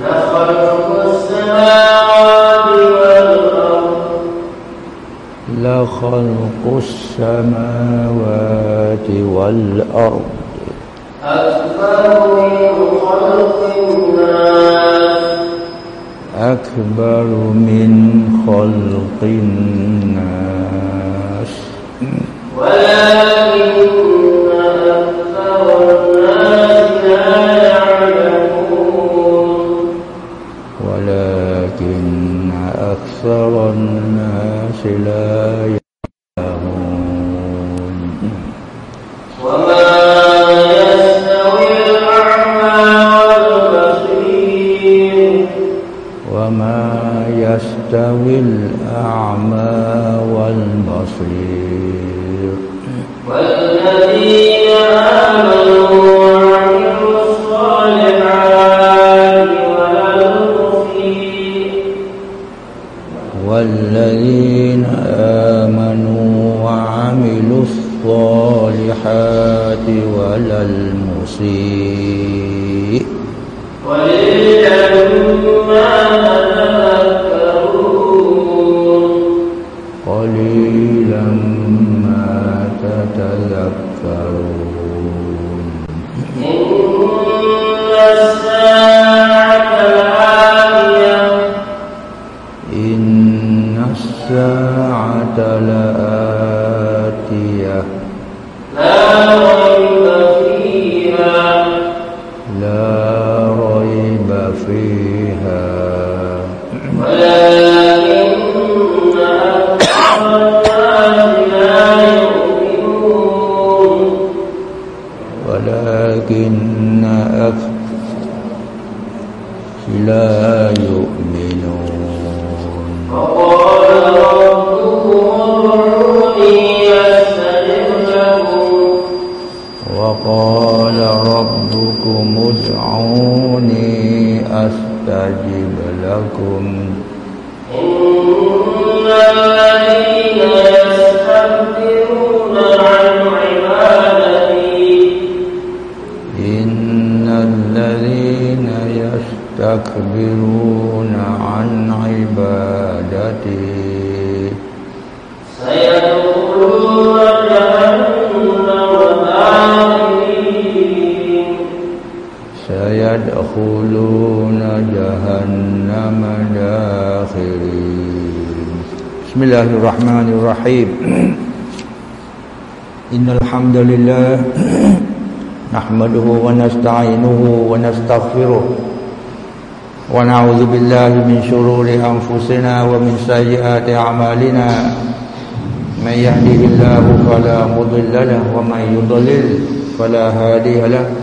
لخلق السماوات والأرض. أكبر من خلق الناس أكبر من خلق الناس. ولكن أكثر الناس لا أكثر الناس لا يعلمون. وما يستوي الأعمى والبصير. وما يستوي الأعمى والبصير. والذي والمسيء قليلا ما تذكرون قليلا ما تتذكرون أستجب لكم. إن الذين يستكبرون عن عبادتي إن الذين يستكبرون عن عبادتي ولا المسيء ولله الله الرحمن الرحيم. إن الحمد لله نحمده ونستعينه ونستغفره ونعوذ بالله من شرور أنفسنا ومن سيئات أعمالنا. من يهده الله فلا مضل له ومن يضلل فلا هادي له.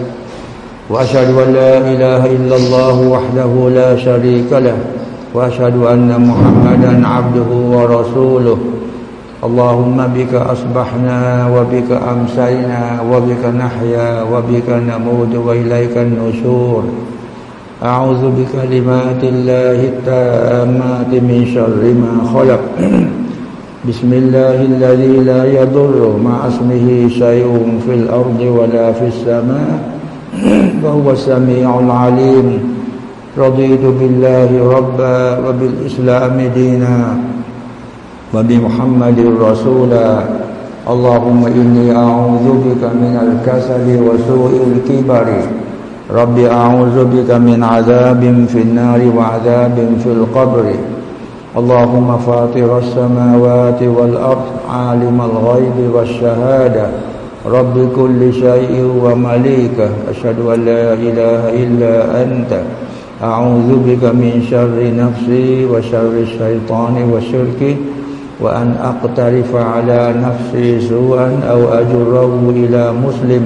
وأشهد أن لا إله إلا الله وحده لا شريك له وأشهد أن محمدا عبده ورسوله. اللهم بك أصبحنا وبك أمسينا وبك نحيا وبك نموت وإليك النشور. أعوذ بكلمات الله التامات من شر ما خلق. بسم الله الذي لا يضر مع اسمه شيء في الأرض ولا في السماء. وهو السميع العليم رضيت بالله ربا وبالإسلام دينا وبمحمد رسولا اللهم إني أعوذ بك من الكسل وسوء الكبر. رب أعوذ بك من عذاب في النار وعذاب في القبر. اللهم فاطر السماوات والأرض عالم الغيب والشهادة. رب كل شيء ومليكه أشهد أن لا إله إلا أنت. أعوذ بك من شر نفسي وشر الشيطان وشركه وأن أقترف على نفسي سوءا أو أجره إلى مسلم.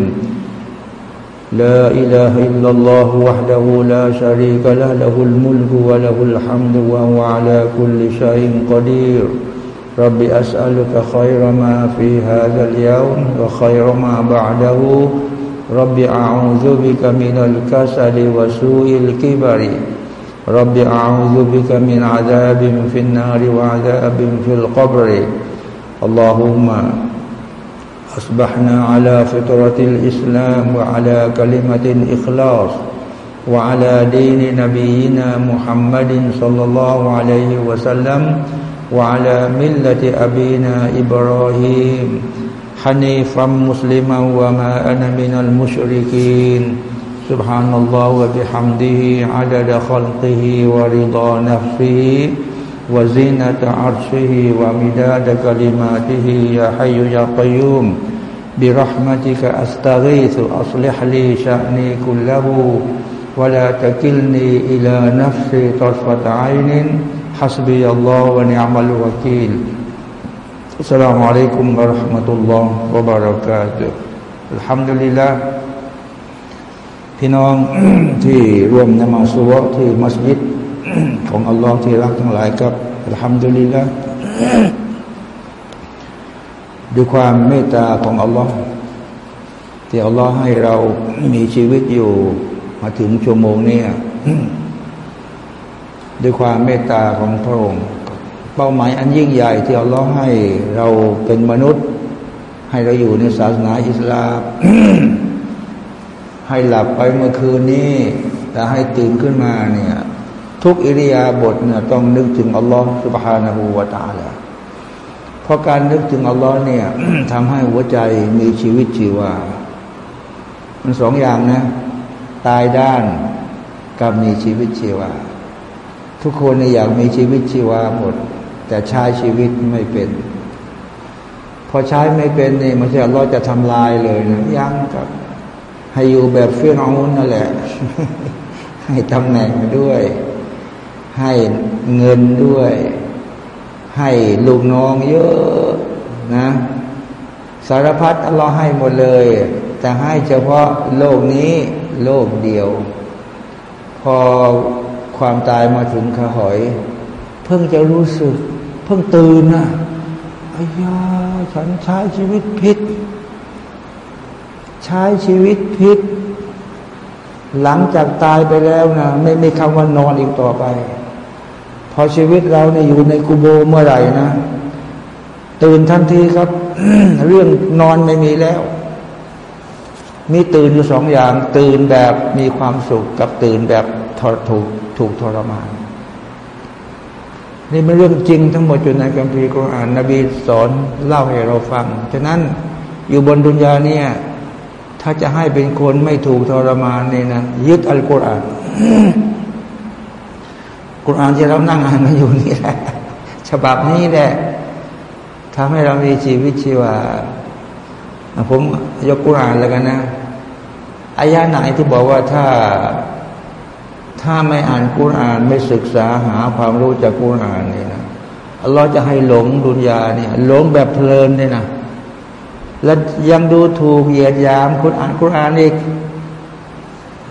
لا إله إلا الله وحده لا شريك له له الملك وله الحمد وهو على كل شيء قدير. رب أسألك خير ما في هذا اليوم وخير ما بعده. رب أعوذ بك من الكسل وسوء الكبر. رب أعوذ بك من عذاب في النار وعذاب في القبر. اللهم أصبحنا على فطرة الإسلام وعلى كلمة الإخلاص وعلى دين نبينا محمد صلى الله عليه وسلم وعلى ملة أبينا إبراهيم حنيفا مسلما وما أنا من المشركين. سبحان الله وبحمده عدد خلقه ورضا نفسه وزينة عرشه ومداد كلماته يا حي يا قيوم. برحمتك أستغيث أصلح لي شأني كله ولا تكلني إلى نفسي طرفة عين. ฮัสบีอัลลอฮฺวะนิอัมัลวะกีลอัสลามุอะลัยกุมวะราะห์มะตุลลอฮฺวะบารักาตุอัลฮัมดุลิลลาห์พี่น้องที่ร่วมนมาสุวดที่มัสยิดของอัลลอฮ์ที่รักทั้งหลายครับอัลฮัมดุลิลละด้วยความเมตตาของอัลลอฮ์ที่อัลลอฮ์ให้เรามีชีวิตอยู่มาถึงชั่วโมงนี้ ด้วยความเมตตาของพระองค์ เป้าหมายอันยิ่งใหญ่ที่เอัลลอให้เราเป็นมนุษย์ ให้เราอยู่ในศาสนาอิสลามให้หลับไปเมื่อคืนนี้แต่ให้ตื่นขึ้นมาเนี่ย ทุกอิริยาบถเนี่ยต้องนึกถึงอัลลอฮ์สุบฮานาหูวาตาละเพราะการนึกถึงอัลลอฮ์เนี่ยทำให้หัวใจมีชีวิตชีวา มันสองอย่างนะ ตายด้านกับมีชีวิตชีวา ทุกคนอยากมีชีวิตชีวาหมด แต่ใช้ชีวิตไม่เป็น พอใช้ไม่เป็นนี่มันจะอัลลอฮ์จะทำลายเลยนะยังกับ ให้อยู่แบบฟิรเอานั่นแหละ ให้ตำแหน่งด้วย ให้เงินด้วย ให้ลูกน้องเยอะนะ สารพัดอัลลอฮ์ให้หมดเลย แต่ให้เฉพาะโลกนี้โลกเดียว พอ ความตายมาถึงขหอย เพิ่งจะรู้สึก เพิ่งตื่นนะอายาฉันใช้ชีวิตผิด ใช้ชีวิตพิษหลังจากตายไปแล้วนะไม่มีคำว่านอนอีกต่อไป พอชีวิตเราเนี่ยอยู่ในกุโบเมื่อไหร่นะ ตื่นทันทีครับ เรื่องนอนไม่มีแล้ว มีตื่นอยู่สองอย่าง ตื่นแบบมีความสุขกับตื่นแบบถูก ถูกทรมาน นี่เป็นเรื่องจริงทั้งหมดอยู่ในคัมภีร์กุรอานนบีสอนเล่าให้เราฟัง ฉะนั้นอยู่บนดุนยาเนี่ยถ้าจะให้เป็นคนไม่ถูกทรมานเนี่ยนะยึดอัลกุรอานกุรอานที่เรานั่งอ่านกันอยู่นี่แหละฉบับนี้แหละทำให้เรามีชีวิตชีวาผมยกกุรอานแล้วกันนะอายาไหนที่บอกว่าถ้า ถ้าไม่อ่านกุรอานไม่ศึกษาหาความรู้จากกุรอานนี่นะอัลลอฮ์จะให้หลงดุนยาเนี่ยหลงแบบเพลินเนี่ยนะ แล้วยังดูถูกเหยียดยามคุณอ่านคุณอ่านอีก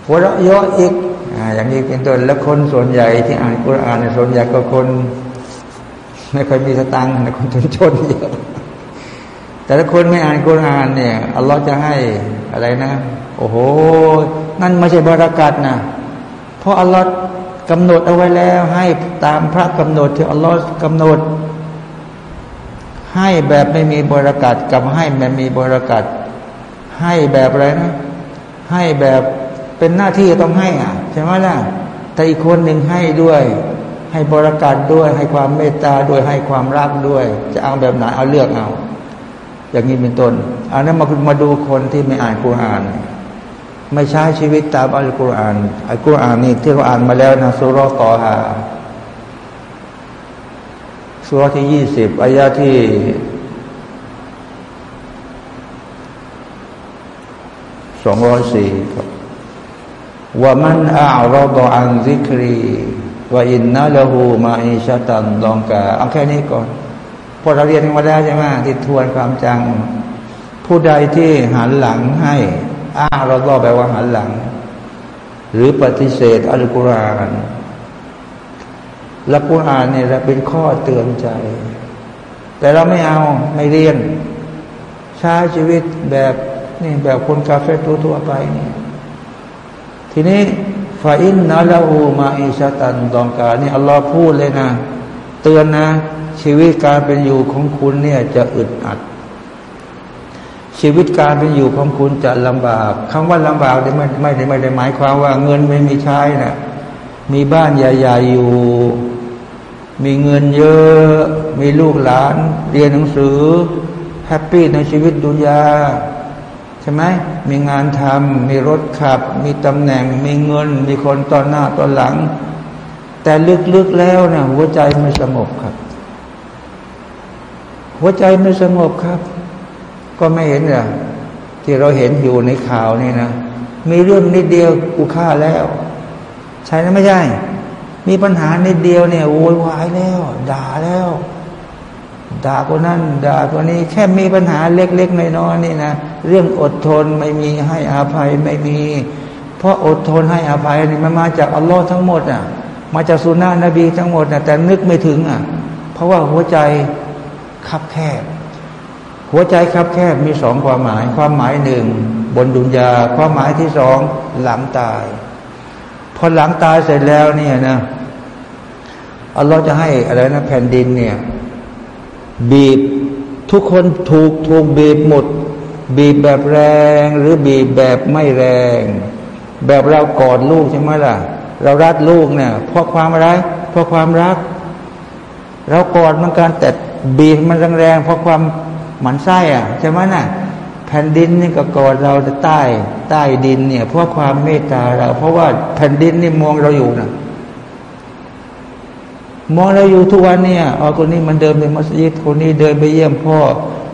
หัวเราะเยอะอีกออย่างนี้เป็นต้นแล้วคนส่วนใหญ่ที่อ่านคุณอ่านในส่วนใหญ่ก็คนไม่ค่อยมีสตังค์คนชนชนเยอะแต่ถ้าคนไม่อ่านคุณอ่านเนี่ยอัลลอฮ์จะให้อะไรนะ โอ้โห นั่นไม่ใช่บรากัดนะ เพราะอัลลอฮ์กำหนดเอาไว้แล้ว ให้ตามพระกำหนดที่อัลลอฮ์กำหนด ให้แบบไม่มีบรากัดกับให้แบบมีบรากัดให้แบบอะไรนะ ให้แบบเป็นหน้าที่ต้องให้อะใช่ไหมล่ะแต่อีกคนหนึ่งให้ด้วย ให้บรากัดด้วย ให้ความเมตตาด้วยให้ความรักด้วย จะเอาแบบไหนเอาเลือกเอา อย่างนี้เป็นต้นอันนั้นมามาดูคนที่ไม่อ่านกุรอาน ไม่ใช้ชีวิตตามอัลกุรอานอัลกุรอานนี่ที่เราอ่านมาแล้วนะสุรต่อฮาสุรที่ยี่สิบอายาที่สองร้อยสี่ครับว่ามันอาลรดอันซิกรีว่าอินนาละหูมาอิชาตันลองกาเอาแค่นี้ก่อนพอเราเรียนมาแล้วใช่ไหมที่ทวนความจัง ผู้ใดที่หันหลังให้ อ้าเราก็แปลว่าหันหลัง หรือปฏิเสธอัลกุรอานและกุรอานเนี่ยเป็นข้อเตือนใจ แต่เราไม่เอาไม่เรียน ใช้ชีวิตแบบนี่แบบคนกาเฟ่ทั่วๆไปนี่ทีนี้ฟาอินนาลาหูมาอิชาตันดองกานี่อัลลอฮ์พูดเลยนะ เตือนนะ ชีวิตการเป็นอยู่ของคุณเนี่ยจะอึดอัด ชีวิตการเป็นอยู่ของคุณจะลำบากคำว่าลำบากไม่ไม่ได้ไม่ได้หมายความว่าเงินไม่มีใช้นะ่ะมีบ้านใหญ่ๆอยู่ มีเงินเยอะ มีลูกหลาน เรียนหนังสือแฮปปี้ในชีวิตดุนยาใช่ไหมมีงานทำมีรถขับ มีตำแหน่ง มีเงิน มีคนตอนหน้าตอนหลัง แต่ลึกๆแล้วนะหัวใจไม่สงบครับ หัวใจไม่สงบครับ ก็ไม่เห็นเหรอที่เราเห็นอยู่ในข่าวนี่นะมีเรื่องนิดเดียวกูฆ่าแล้ว ใช่นะไม่ใช่มีปัญหานิดเดียวเนี่ยโวยวายแล้ว ด่าแล้ว ด่าคนนั้นด่าคนนี้ แค่มีปัญหาเล็กๆน้อยๆนี่นะเรื่องอดทนไม่มีให้อภัยไม่มี เพราะอดทนให้อภัยนี่มันมาจากอัลลอฮ์ทั้งหมดอะ มาจากสุนานะนบีทั้งหมดนะแต่นึกไม่ถึงอะ เพราะว่าหัวใจคับแคบ หัวใจครับแคบมีสองความหมาย ความหมายหนึ่ง บนดุนยา ความหมายที่สองหลังตาย พอหลังตายเสร็จแล้วเนี่ยนะอัลลอฮ์จะให้อะไรนะแผ่นดินเนี่ย บีบทุกคนถูกถูกบีบหมด บีบแบบแรง หรือบีบแบบไม่แรง แบบเรากอดลูกใช่ไหมล่ะ เรารักลูกเนี่ยเพราะความอะไรเพราะความรัก เรากอดมันการแต่บีบมันแรงๆเพราะความ หมันไส้อะใช่ไหมน่ะแผ่นดินนี่ก็กอดเราใต้ใต้ดินเนี่ย เพราะความเมตตาเรา เพราะว่าแผ่นดินนี่มองเราอยู่นะมองเราอยู่ทุกวันเนี่ยอ๋อคนนี้มันเดินไปมัสยิดคนนี้เดินไปเยี่ยมพ่อ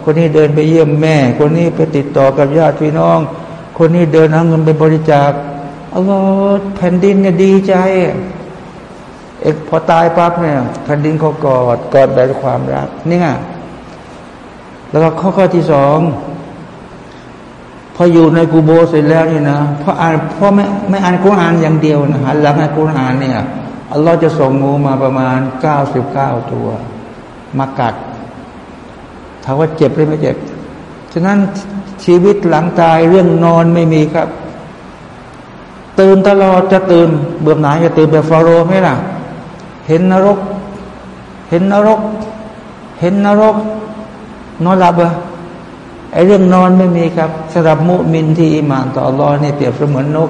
คนนี้เดินไปเยี่ยมแม่ คนนี้ไปติดต่อกับญาติพี่น้อง คนนี้เดินเอาเงินไปบริจาคอัลลอฮ์แผ่นดินเนี่ยดีใจเอกพอตายปั๊บเนี่ยแผ่นดินเขากอดกอดแบบความรักนี่ไง แล้วก็ข้อข้อที่สองพออยู่ในกูโบเสร็จแล้วนี่นะพออ่านพอไม่ไม่อ่านกุรอานอย่างเดียวนะหันหลังอ่านกุรอานเนี่ยอัลลอฮ์จะส่งงูมาประมาณเก้าสิบเก้าตัว มากัดถามว่าเจ็บหรือไม่เจ็บฉะนั้นชีวิตหลังตายเรื่องนอนไม่มีครับ ตื่นตลอดจะตื่น เบื่อหน่ายจะตื่นแบบฟาโรห์ไหมล่ะ เห็นนรก เห็นนรก เห็นนรก นอนหลับอะไอเรื่องนอนไม่มีครับสำหรับมุมินที่อิมานต่ออัลลอเนี่ยเปรียบเสมือนนก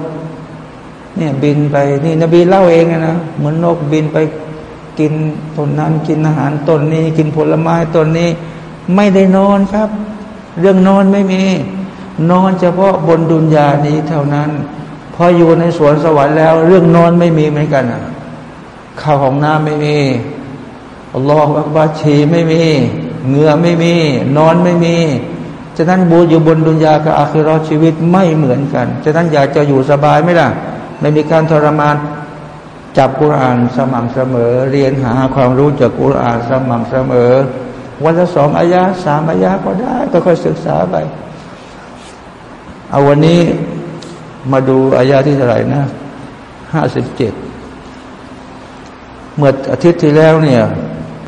เนี่ยบินไปนี่นบีเล่าเองนะเหมือนนกบินไปกินต้นนั้นกินอาหารต้นนี้ กินผลไม้ต้นนี้ ไม่ได้นอนครับ เรื่องนอนไม่มี นอนเฉพาะบนดุนยานี้เท่านั้น พออยู่ในสวนสวรรค์แล้ว เรื่องนอนไม่มีเหมือนกันข้าวของน้ำไม่มีอัลลอฮฺอักบาชีไม่มี เหงื่อไม่มี นอนไม่มี ฉะนั้นบูอยู่บนดุนยากับอาคิรอชีวิตไม่เหมือนกัน ฉะนั้นอยากจะอยู่สบายไหมล่ะ ไม่มีการทรมาน จับกุรานสม่ำเสมอ เรียนหาความรู้จากกุรานสม่ำเสมอ วันละสองอายะสามอายะก็ได้ ก็ค่อยศึกษาไป เอาวันนี้มาดูอายะที่เท่าไหร่นะห้าสิบเจ็ดเมื่ออาทิตย์ที่แล้วเนี่ย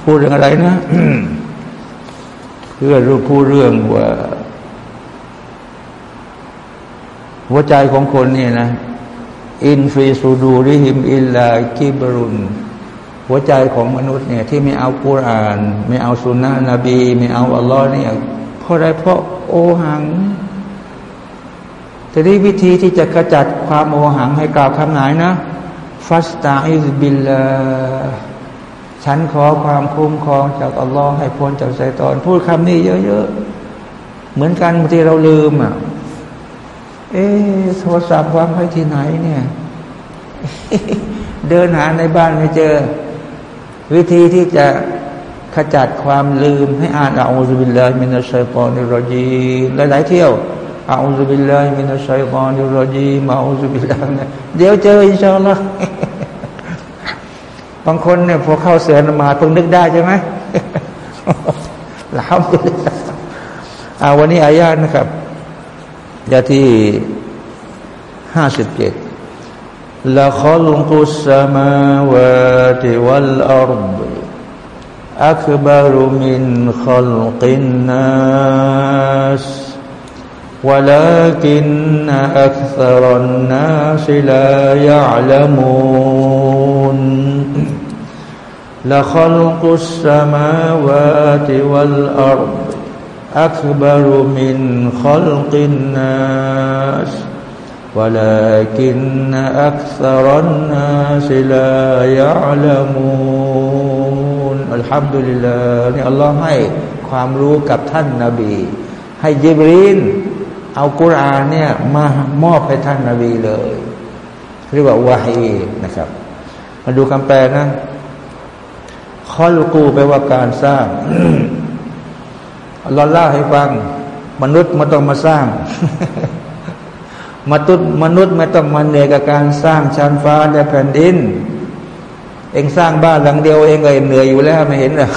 พูดเรื่องอะไรนะ พื่อรู้พูดเรื่องว่า หัวใจของคนนี่นะ อินฟีซูดูริหิมอิลลากิบรุนหัวใจของมนุษย์เนี่ย ที่ไม่เอากุรอาน ไม่เอาสุนนะนบี ไม่เอาอัลลอฮ์เนี่ยเพราะอะไรเพราะโอหังแต่ที่วิธีที่จะกระจัดความโอหังให้กล่าวคำไหนนะ ฟัสตาอิสบิลลา ฉันขอความคุ้มครองจากอัลลอฮ์ให้พ้นจากไซตอน พูดคำนี้เยอะๆ เหมือนกันบางทีเราลืมอะ เอ๊โทรศัพท์วางไว้ที่ไหนเนี่ย เดินหาในบ้านไม่เจอ วิธีที่จะขจัดความลืมให้อ่านأعوذ بالله من الشيطان الرجيمหลายๆเที่ยวأعوذ بالله من الشيطان الرجيم أعوذ باللهเดี๋ยวเจอإن شاء الله บางคนเนี่ยพอเข้าเสือนมาต้องนึกได้ใช่ไหมแล้วเอาวันนี้อายาตนะครับยาที่ห้าสิบเจ็ดละขลุกุสสมาวาติวัลอัรบอักบารุมินขลกินนัส ولكن أكثر الناس لا يعلمون لخلق السماوات والأرض أكبر من خلق الناس ولكن أكثر الناس لا يعلمون الحمد لله นี่อัลลอฮ์ให้ความรู้กับท่านนาบี ให้ยิบรีนเอากุรอานเนี่ยมามอบให้ท่านนาบีเลยเรียกว่าวาฮีนะครับ มาดูคำแปลนะ คอลกูแปลว่าการสร้างเราเล่าให้ฟัง มนุษย์มาต้องมาสร้างมนุษย์มนุษย์ไม่ต้องมาเหนื่อยกับการสร้างชั้นฟ้าและแผ่นดิน เองสร้างบ้านหลังเดียวเองก็เหนื่อยอยู่แล้วไม่เห็นหรอ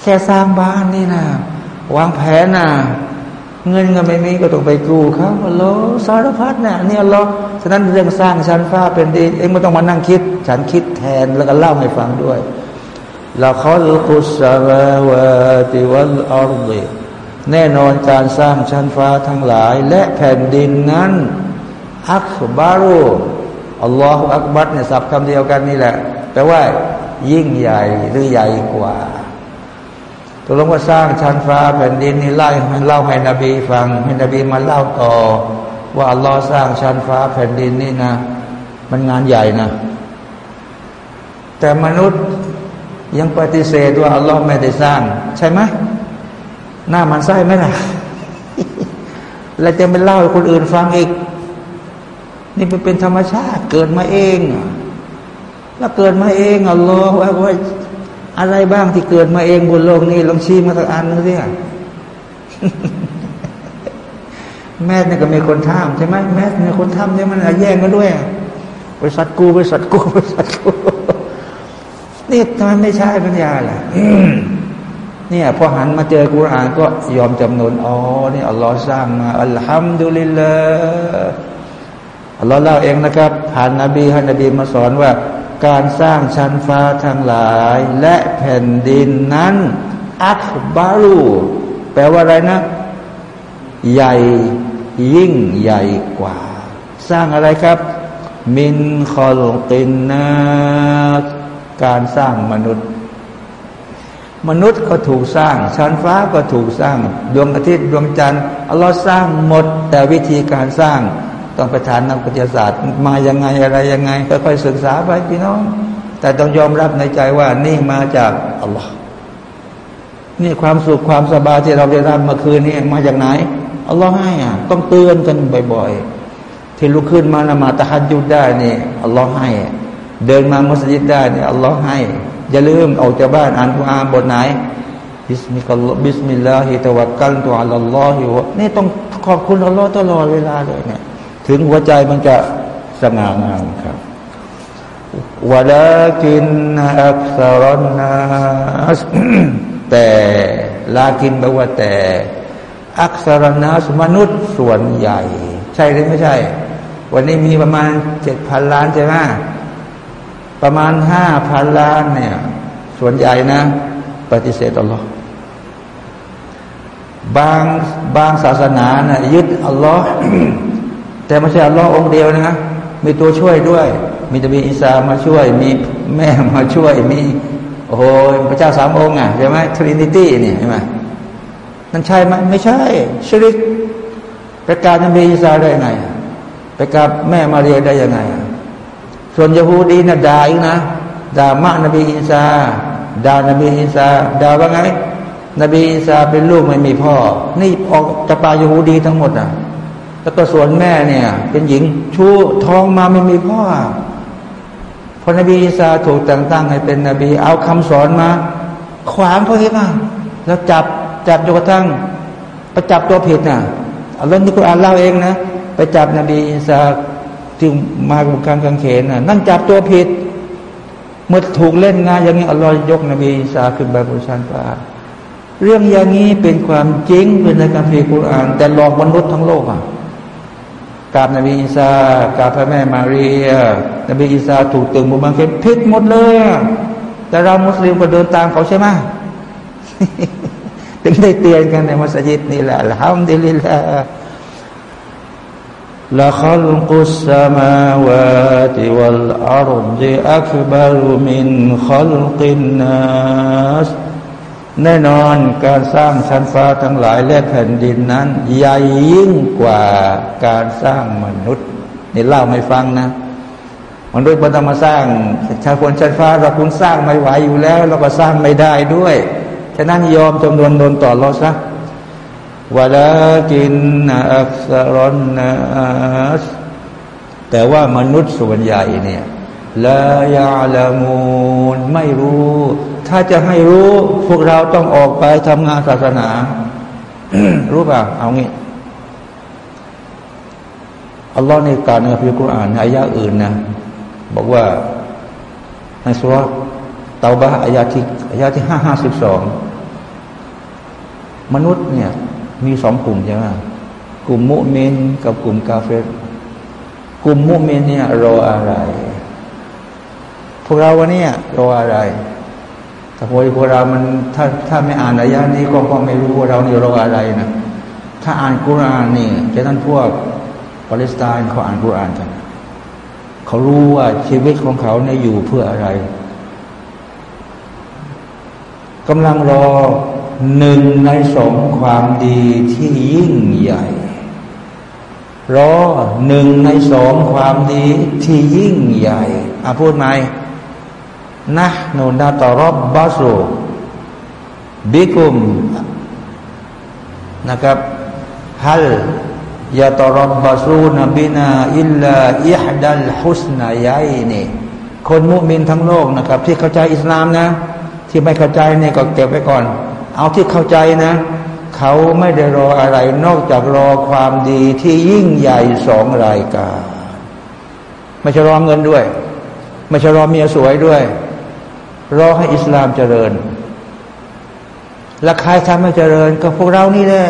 แค่สร้างบ้านนี่นะวางแผนนะ เงินก็ไม่มีก็ต้องไปกู้เขาอัลลอฮ์สารพัดนะนี่อัลลอฮ์ฉะนั้นเรื่องสร้างชั้นฟ้าเป็นดินเองไม่ต้องมานั่งคิด ฉันคิดแทนแล้วก็เล่าให้ฟังด้วยละครคุสวาวาติวัลอัลลแน่นอนการสร้างชั้นฟ้าทั้งหลาย และแผ่นดินนั้นอักบารุอัลลอฮฺอักบัรเนี่ยสับคำเดียวกันนี่แหละ แต่ว่ายิ่งใหญ่หรือใหญ่กว่า ตกลงว่าสร้างชั้นฟ้าแผ่นดินนี่เล่ให้เล่าให้นบีฟังให้นบีมาเล่าต่อ ว่าอัลลอฮ์สร้างชั้นฟ้าแผ่นดินนี่นะ มันงานใหญ่นะ แต่มนุษย์ยังปฏิเสธว่าอัลลอฮ์ไม่ได้สร้าง ใช่ไหมหน้ามันไส้ไหมล่ะแล้วจะไปเล่าให้คนอื่นฟังอีก นี่มันเป็นธรรมชาติ เกิดมาเอง แล้วเกิดมาเองอัลลอฮ์ว่าว่า อะไรบ้างที่เกิดมาเองบนโลกนี้ลองชี้มาสักอันนึงสิแม่เนี่ยก็มีคนทำใช่ไหมแม่มีคนทำเนี่ยมันแย่งกันด้วยบริษัทกูบริษัทกูบริษัทกูนี่ทำไมไม่ใช่ปัญญาล่ะเนี่ยพอหันมาเจอกุรอานก็ยอมจำนนอ๋อนี่อัลลอฮ์สร้างมาอัลฮัมดุลิลลาห์อัลลอฮ์เล่าเองนะครับ ผ่านนบีให้นบีมาสอนว่า การสร้างชั้นฟ้าทั้งหลาย และแผ่นดินนั้น อักบารูแปลว่าอะไรนะ ใหญ่ยิ่งใหญ่กว่า สร้างอะไรครับ มินคอลตินนาการสร้างมนุษย์ มนุษย์ก็ถูกสร้าง ชั้นฟ้าก็ถูกสร้าง ดวงอาทิตย์ดวงจันทร์อัลลอฮ์สร้างหมด แต่วิธีการสร้าง ต้องไปฐานนักวิทยาศาสตร์ มายังไงอะไรยังไงค่อยๆศึกษาไปพี่น้อง แต่ต้องยอมรับในใจว่านี่มาจากอัลลอฮ์นี่ความสุขความสบายที่เราได้รับเมื่อคืนนี้มาจากไหนอัลลอฮ์ให้อะต้องเตือนกันบ่อยๆที่ลุกขึ้นมานมาตะฮัดยุดได้นี่อัลลอฮ์ให้ เดินมามัสยิดได้นี่อัลลอฮ์ให้ อย่าลืมออกจากบ้านอ่านคุรานบทไหนبسم الله بسم الله توكلت على اللهวะนี่ต้องขอบคุณอัลลอฮ์ตลอดเวลาเลยเนี่ย ถึงหัวใจมันจะสง่างามครับวลากินอักษรนัสแต่ลากินแปลว่าแต่ อักษรนัสมนุษย์ส่วนใหญ่ ใช่หรือไม่ใช่ วันนี้มีประมาณเจ็ดพันล้านใช่ไหมประมาณห้าพันล้านเนี่ย ส่วนใหญ่นะ ปฏิเสธอัลลอฮ์บางบางศาสนานะ่ะยึดอัลลอฮ์ แต่ไม่ใช่อัลลอฮ์องค์เดียวนะมีตัวช่วยด้วย มีนบีอิสามาช่วย มีแม่มาช่วย มีโอ้โหพระเจ้าสามองค์อะใช่ไหม Trinity นี่ใช่ไหมนั่นใช่ไหมไม่ใช่ชริกไปกาบนบีอิสาได้ยังไงไปกาบแม่มาเรียได้ยังไง ส่วนยาฮูดีนะด่าอีกนะด่ามะนบีอิสาด่านบีอิสาด่าว่าไง นบีอิสาเป็นลูกไม่มีพ่อ นี่ออกจากปายาฮูดีทั้งหมดอะ แล้วก็ส่วนแม่เนี่ย เป็นหญิงชู้ท้องมาไม่มีพ่อพอนบีอิสาถูกแต่งตั้งให้เป็นนบี เอาคำสอนมา ขวางเขาเองอะแล้วจับจับจนกระทั่งไปจับตัวผิดน่ะอัลลอฮ์นี่กุณอ่านเล่าเองนะไปจับนบีอิสาที่มาบุกการกังเขนน่ะนั่นจับตัวผิด เมื่อถูกเล่นงานอย่างนี้อัลลอฮ์ยกนบีสาขึ้นไปบนชั้นฟ้าเรื่องอย่างนี้เป็นความจริงเป็นในการพิคุรานแต่หลอกมนุษย์ทั้งโลกอะ กาบนบีอิสากาบพระแม่มารีนบีอิสาถูกตึงบุบางเข็มผิษหมดเลย แต่เรามุสลิมก็เดินตามเขาใช่ไหมถึงได้เตือนกันในมัสยิดนี่แหละห้ามดิลิลละละขลกุสสมาวาติวัลอารดอักบารุมินขลุกินนัส แน่นอนการสร้างชั้นฟ้าทั้งหลายและแผ่นดินนั้น ใหญ่ยิ่งกว่าการสร้างมนุษย์นี่เล่าไม่ฟังนะมนุษย์มันต้องมาสร้างชาคนชั้นฟ้าเราคุณสร้างไม่ไหวอยู่แล้ว เราก็สร้างไม่ได้ด้วย ฉะนั้นยอมจำนวนโดนต่อรอซะวลากินอักษรนัสแต่ว่ามนุษย์ส่วนใหญ่เนี่ยละยาละมูนไม่รู้ ถ้าจะให้รู้พวกเราต้องออกไปทำงานศาสนา รู้ป่ะเอางี้อัลลอฮ์ในการในพิคุรานอายะอื่นนะ บอกว่าในสุรเตาบะอายะที่อายะที่ห้าห้าสิบสองมนุษย์เนี่ย มีสองกลุ่มใช่ไหมกลุ่มมุมินกับกลุ่มกาเฟรกลุ่มมุมินเนี่ยรออะไร พวกเราวันนี้รออะไร ถ้าพวกพวกเรามันถ้าถ้าไม่อ่านอายะนี้ก็ก็ไม่รู้ว่าเรานี่รออะไรนะถ้าอ่านกุรานนี่จะท่านพวกปาเลสไตน์เขาอ่านกุรานกันเขารู้ว่าชีวิตของเขาเนี่ยอยู่เพื่ออะไรกำลังรอหนึ่งในสองความดีที่ยิ่งใหญ่ รอหนึ่งในสองความดีที่ยิ่งใหญ่อะพูดไหม นะนูนาตรบบาสุบิกุมนะครับฮัลยาตรบบาสูนบินาอิลลาอิฮดัลฮุสนายายนี่คนมุมินทั้งโลกนะครับ ที่เข้าใจอิสลามนะ ที่ไม่เข้าใจเนี่ยก็เก็บไว้ก่อน เอาที่เข้าใจนะ เขาไม่ได้รออะไรนอกจากรอความดีที่ยิ่งใหญ่สองรายการ ไม่ใช่รอเงินด้วย ไม่ใช่รอเมียสวยด้วย รอให้อิสลามเจริญ และใครทำให้เจริญ ก็พวกเรานี่แหละ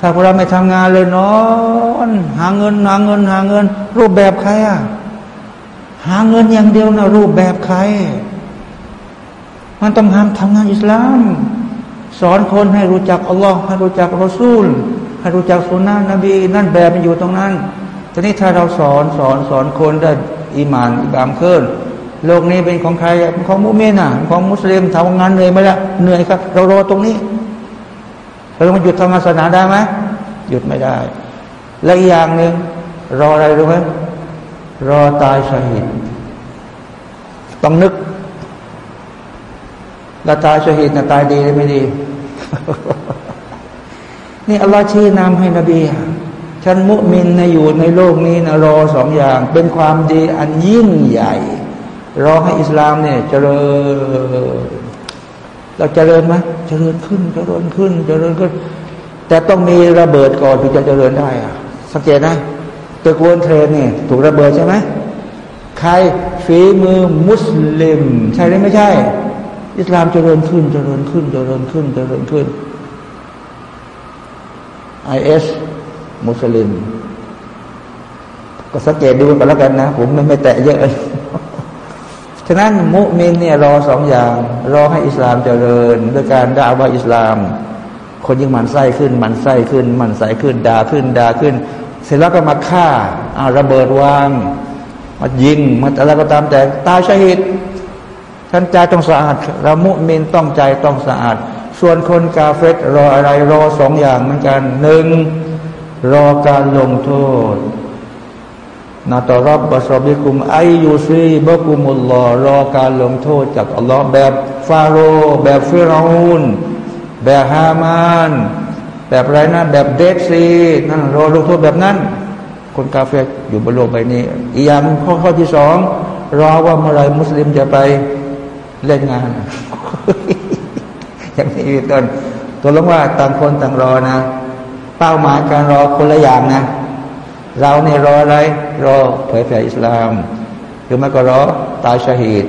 ถ้าพวกเราไม่ทำงานเลยนอนหาเงินหาเงินหาเงิน รูปแบบใครอะหาเงินอย่างเดียวนะรูปแบบใคร มันต้องทำทำงานอิสลาม สอนคนให้รู้จักอัลลอฮ์ให้รู้จักรอซูล ให้รู้จักสุนนะนบี นั่นแบบมันอยู่ตรงนั้นทีนี้ถ้าเราสอนสอนสอนคนได้อิมานอิบามขึ้น โลกนี้เป็นของใครของมุสลิมนะของมุสลิมทำงานเหนื่อยไหมล่ะเหนื่อยครับ เรารอตรงนี้เราต้องหยุดทำงานศาสนาได้ไหมหยุดไม่ได้ และอีกอย่างหนึ่งรออะไรรู้ไหมรอตายชหิดต้องนึกล้วตายชหิดนะตายดีหรือไม่ดี นี่อัลลอฮ์ชี้นำให้นบีฉันมุมินในอยู่ในโลกนี้นะรอสองอย่าง เป็นความดีอันยิ่งใหญ่ รอให้อิสลามเนี่ยเจริญ เราเจริญไหมเจริญขึ้น เจริญขึ้น เจริญขึ้น แต่ต้องมีระเบิดก่อนถึงจะเจริญได้อะสังเกตนะตึก World Trade เนี่ยถูกระเบิดใช่ไหมใครฝีมือมุสลิม ใช่หรือไม่ใช่ อิสลามเจริญขึ้น เจริญขึ้น เจริญขึ้น เจริญขึ้น IS มุสลิม ก็สังเกตดูกันแล้วกันนะ ผมไม่ไม่แตะเยอะ ฉะนั้นมุมินเนี่ยรอสองอย่าง รอให้อิสลามเจริญด้วยการด่าว่าอิสลาม คนยิ่งมันไส้ขึ้น มันไส้ขึ้น มันใส่ขึ้นด่าขึ้นด่าขึ้น เสร็จแล้วก็มาฆ่าอาระเบิดวาง มายิงมาอะไรก็ตามแต่ตายชหิดท่านใจต้องสะอาดเรามุมินต้องใจต้องสะอาด ส่วนคนกาเฟตรออะไรรอสองอย่างเหมือนกันหนึ่งรอการลงโทษ นาตรับบสบิคุมไอยูซีบกุมุลลอรอการลงโทษจากอัลลอฮ์แบบฟาโรแบบฟิรูนแบบฮามาน แบบไรนะแบบเดซซีนั่นรอลงโทษแบบนั้น คนกาเฟตอยู่บนโลกใบนี้ อีกอย่างข้อข้อที่สองรอว่าเมื่อไรมุสลิมจะไปเล่นงาน อย่างนี้ต้นตัวลงว่าต่างคนต่างรอนะ เป้าหมายการรอคนละอย่างนะ เราเนี่ยรออะไร รอเผยแผ่อิสลาม หรือไม่ก็รอตายชาฮีด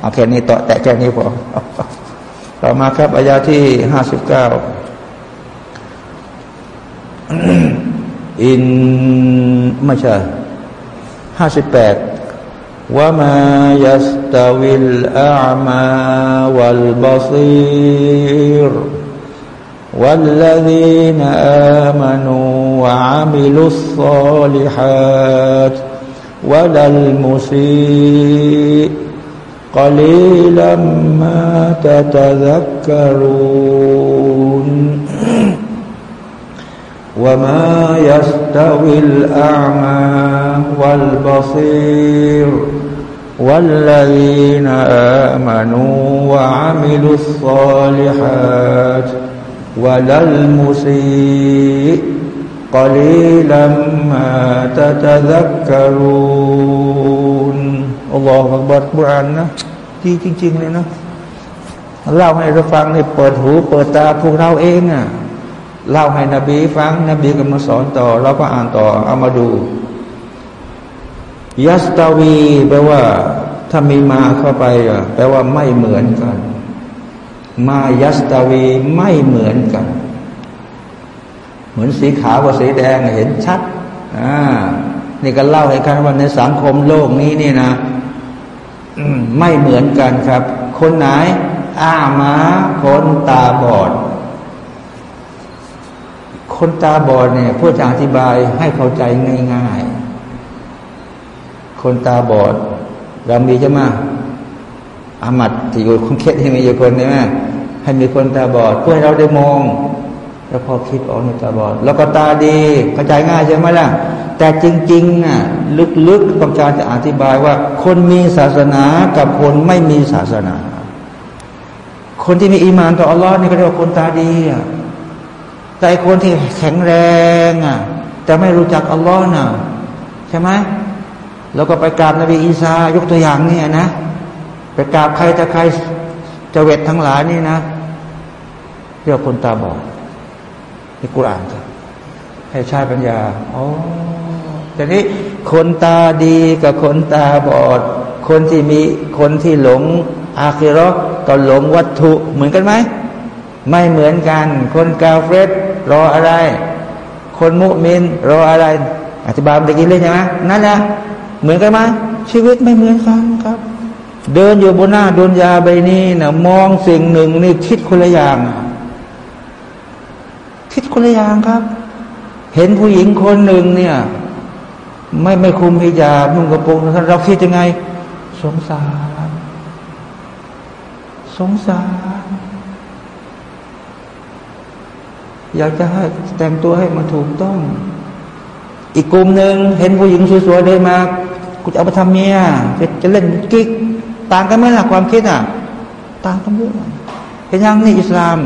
เอาแค่นี้ต่อแต่แค่นี้พอต่อมาครับอายาที่ห้าสิบเก้าอินไม่ใช่ห้าสิบแปดว่ามายัสตาวิลอามาวัลบาซีร والذين آمنوا وعملوا الصالحات ولا المسيء. قليلا ما تتذكرون. وما يستوي الأعمى والبصير. والذين آمنوا وعملوا الصالحات วะลัลมุซีกลิลัมมาตะตะซักกรูนอัลลอฮฺบัดบุรานนะดีจริง ๆ เลยนะเล่าให้เราฟังในี่เปิดหู เปิดตาพวกเราเองอะเล่าให้นบีฟัง นบีก็มาสอนต่อ เราก็อ่านต่อ เอามาดูยัสตาวีแปลว่า ถ้ามีมาเข้าไปอะแปลว่าไม่เหมือนกัน มายัสตาวีไม่เหมือนกัน เหมือนสีขาวกับสีแดงเห็นชัดอ่านี่ก็เล่าให้กันว่าในสังคมโลกนี้นี่นะไม่เหมือนกันครับ คนไหน อ้ามาคนตาบอด คนตาบอดเนี่ยเพื่อจะอธิบายให้เข้าใจง่าย ๆ คนตาบอด เรามีใช่ไหม อามัดที่อยู่คงเคสที่มีอยู่คนใช่ไหมให้มีคนตาบอดเพื่อให้เราได้มอง แล้วพอคิดออกในตาบอด แล้วก็ตาดีเข้าใจง่ายใช่ไหมล่ะ แต่จริงๆน่ะลึกๆต้องการจะอธิบายว่า คนมีศาสนากับคนไม่มีศาสนา คนที่มีอีมานต่ออัลลอฮ์นี่ก็เรียกว่าคนตาดีอะแต่คนที่แข็งแรงอะแต่ไม่รู้จักอัลลอฮ์น่ะใช่ไหมแล้วก็ไปกราบนบีอีสายกตัวอย่างนี่นะ ไปกราบใครจะใครจะเวททั้งหลายนี่นะเรียกคนตาบอดในกุรานครับให้ใช้ปัญญาอ๋อแต่นี้คนตาดีกับคนตาบอด คนที่มีคนที่หลง อาคิรอก็หลงวัตถุเหมือนกันไหม ไม่เหมือนกัน คนกาเฟรดรออะไร คนมุมินรออะไร อธิบายเมื่อกี้เลยใช่ไหมนั่นแหละเหมือนกันไหมชีวิตไม่เหมือนกันครับ เดินอยู่บนหน้าดุนยาใบนี้นะมองสิ่งหนึ่งนี่คิดคนละอย่าง คิดคนละอย่างครับ เห็นผู้หญิงคนหนึ่งเนี่ย ไม่ไม่คุมพิจานุ่งกระโปรงเราคิดยังไง สงสาร สงสาร อยากจะให้แต่งตัวให้มันถูกต้อง อีกกลุ่มหนึ่งเห็นผู้หญิงสวยๆเดินมากูจะเอาไปทำเมียจะเล่นกิ๊ก ต่างกันไหมล่ะความคิดอะ ต่างกันเยอะเห็นยังนี่อิสลาม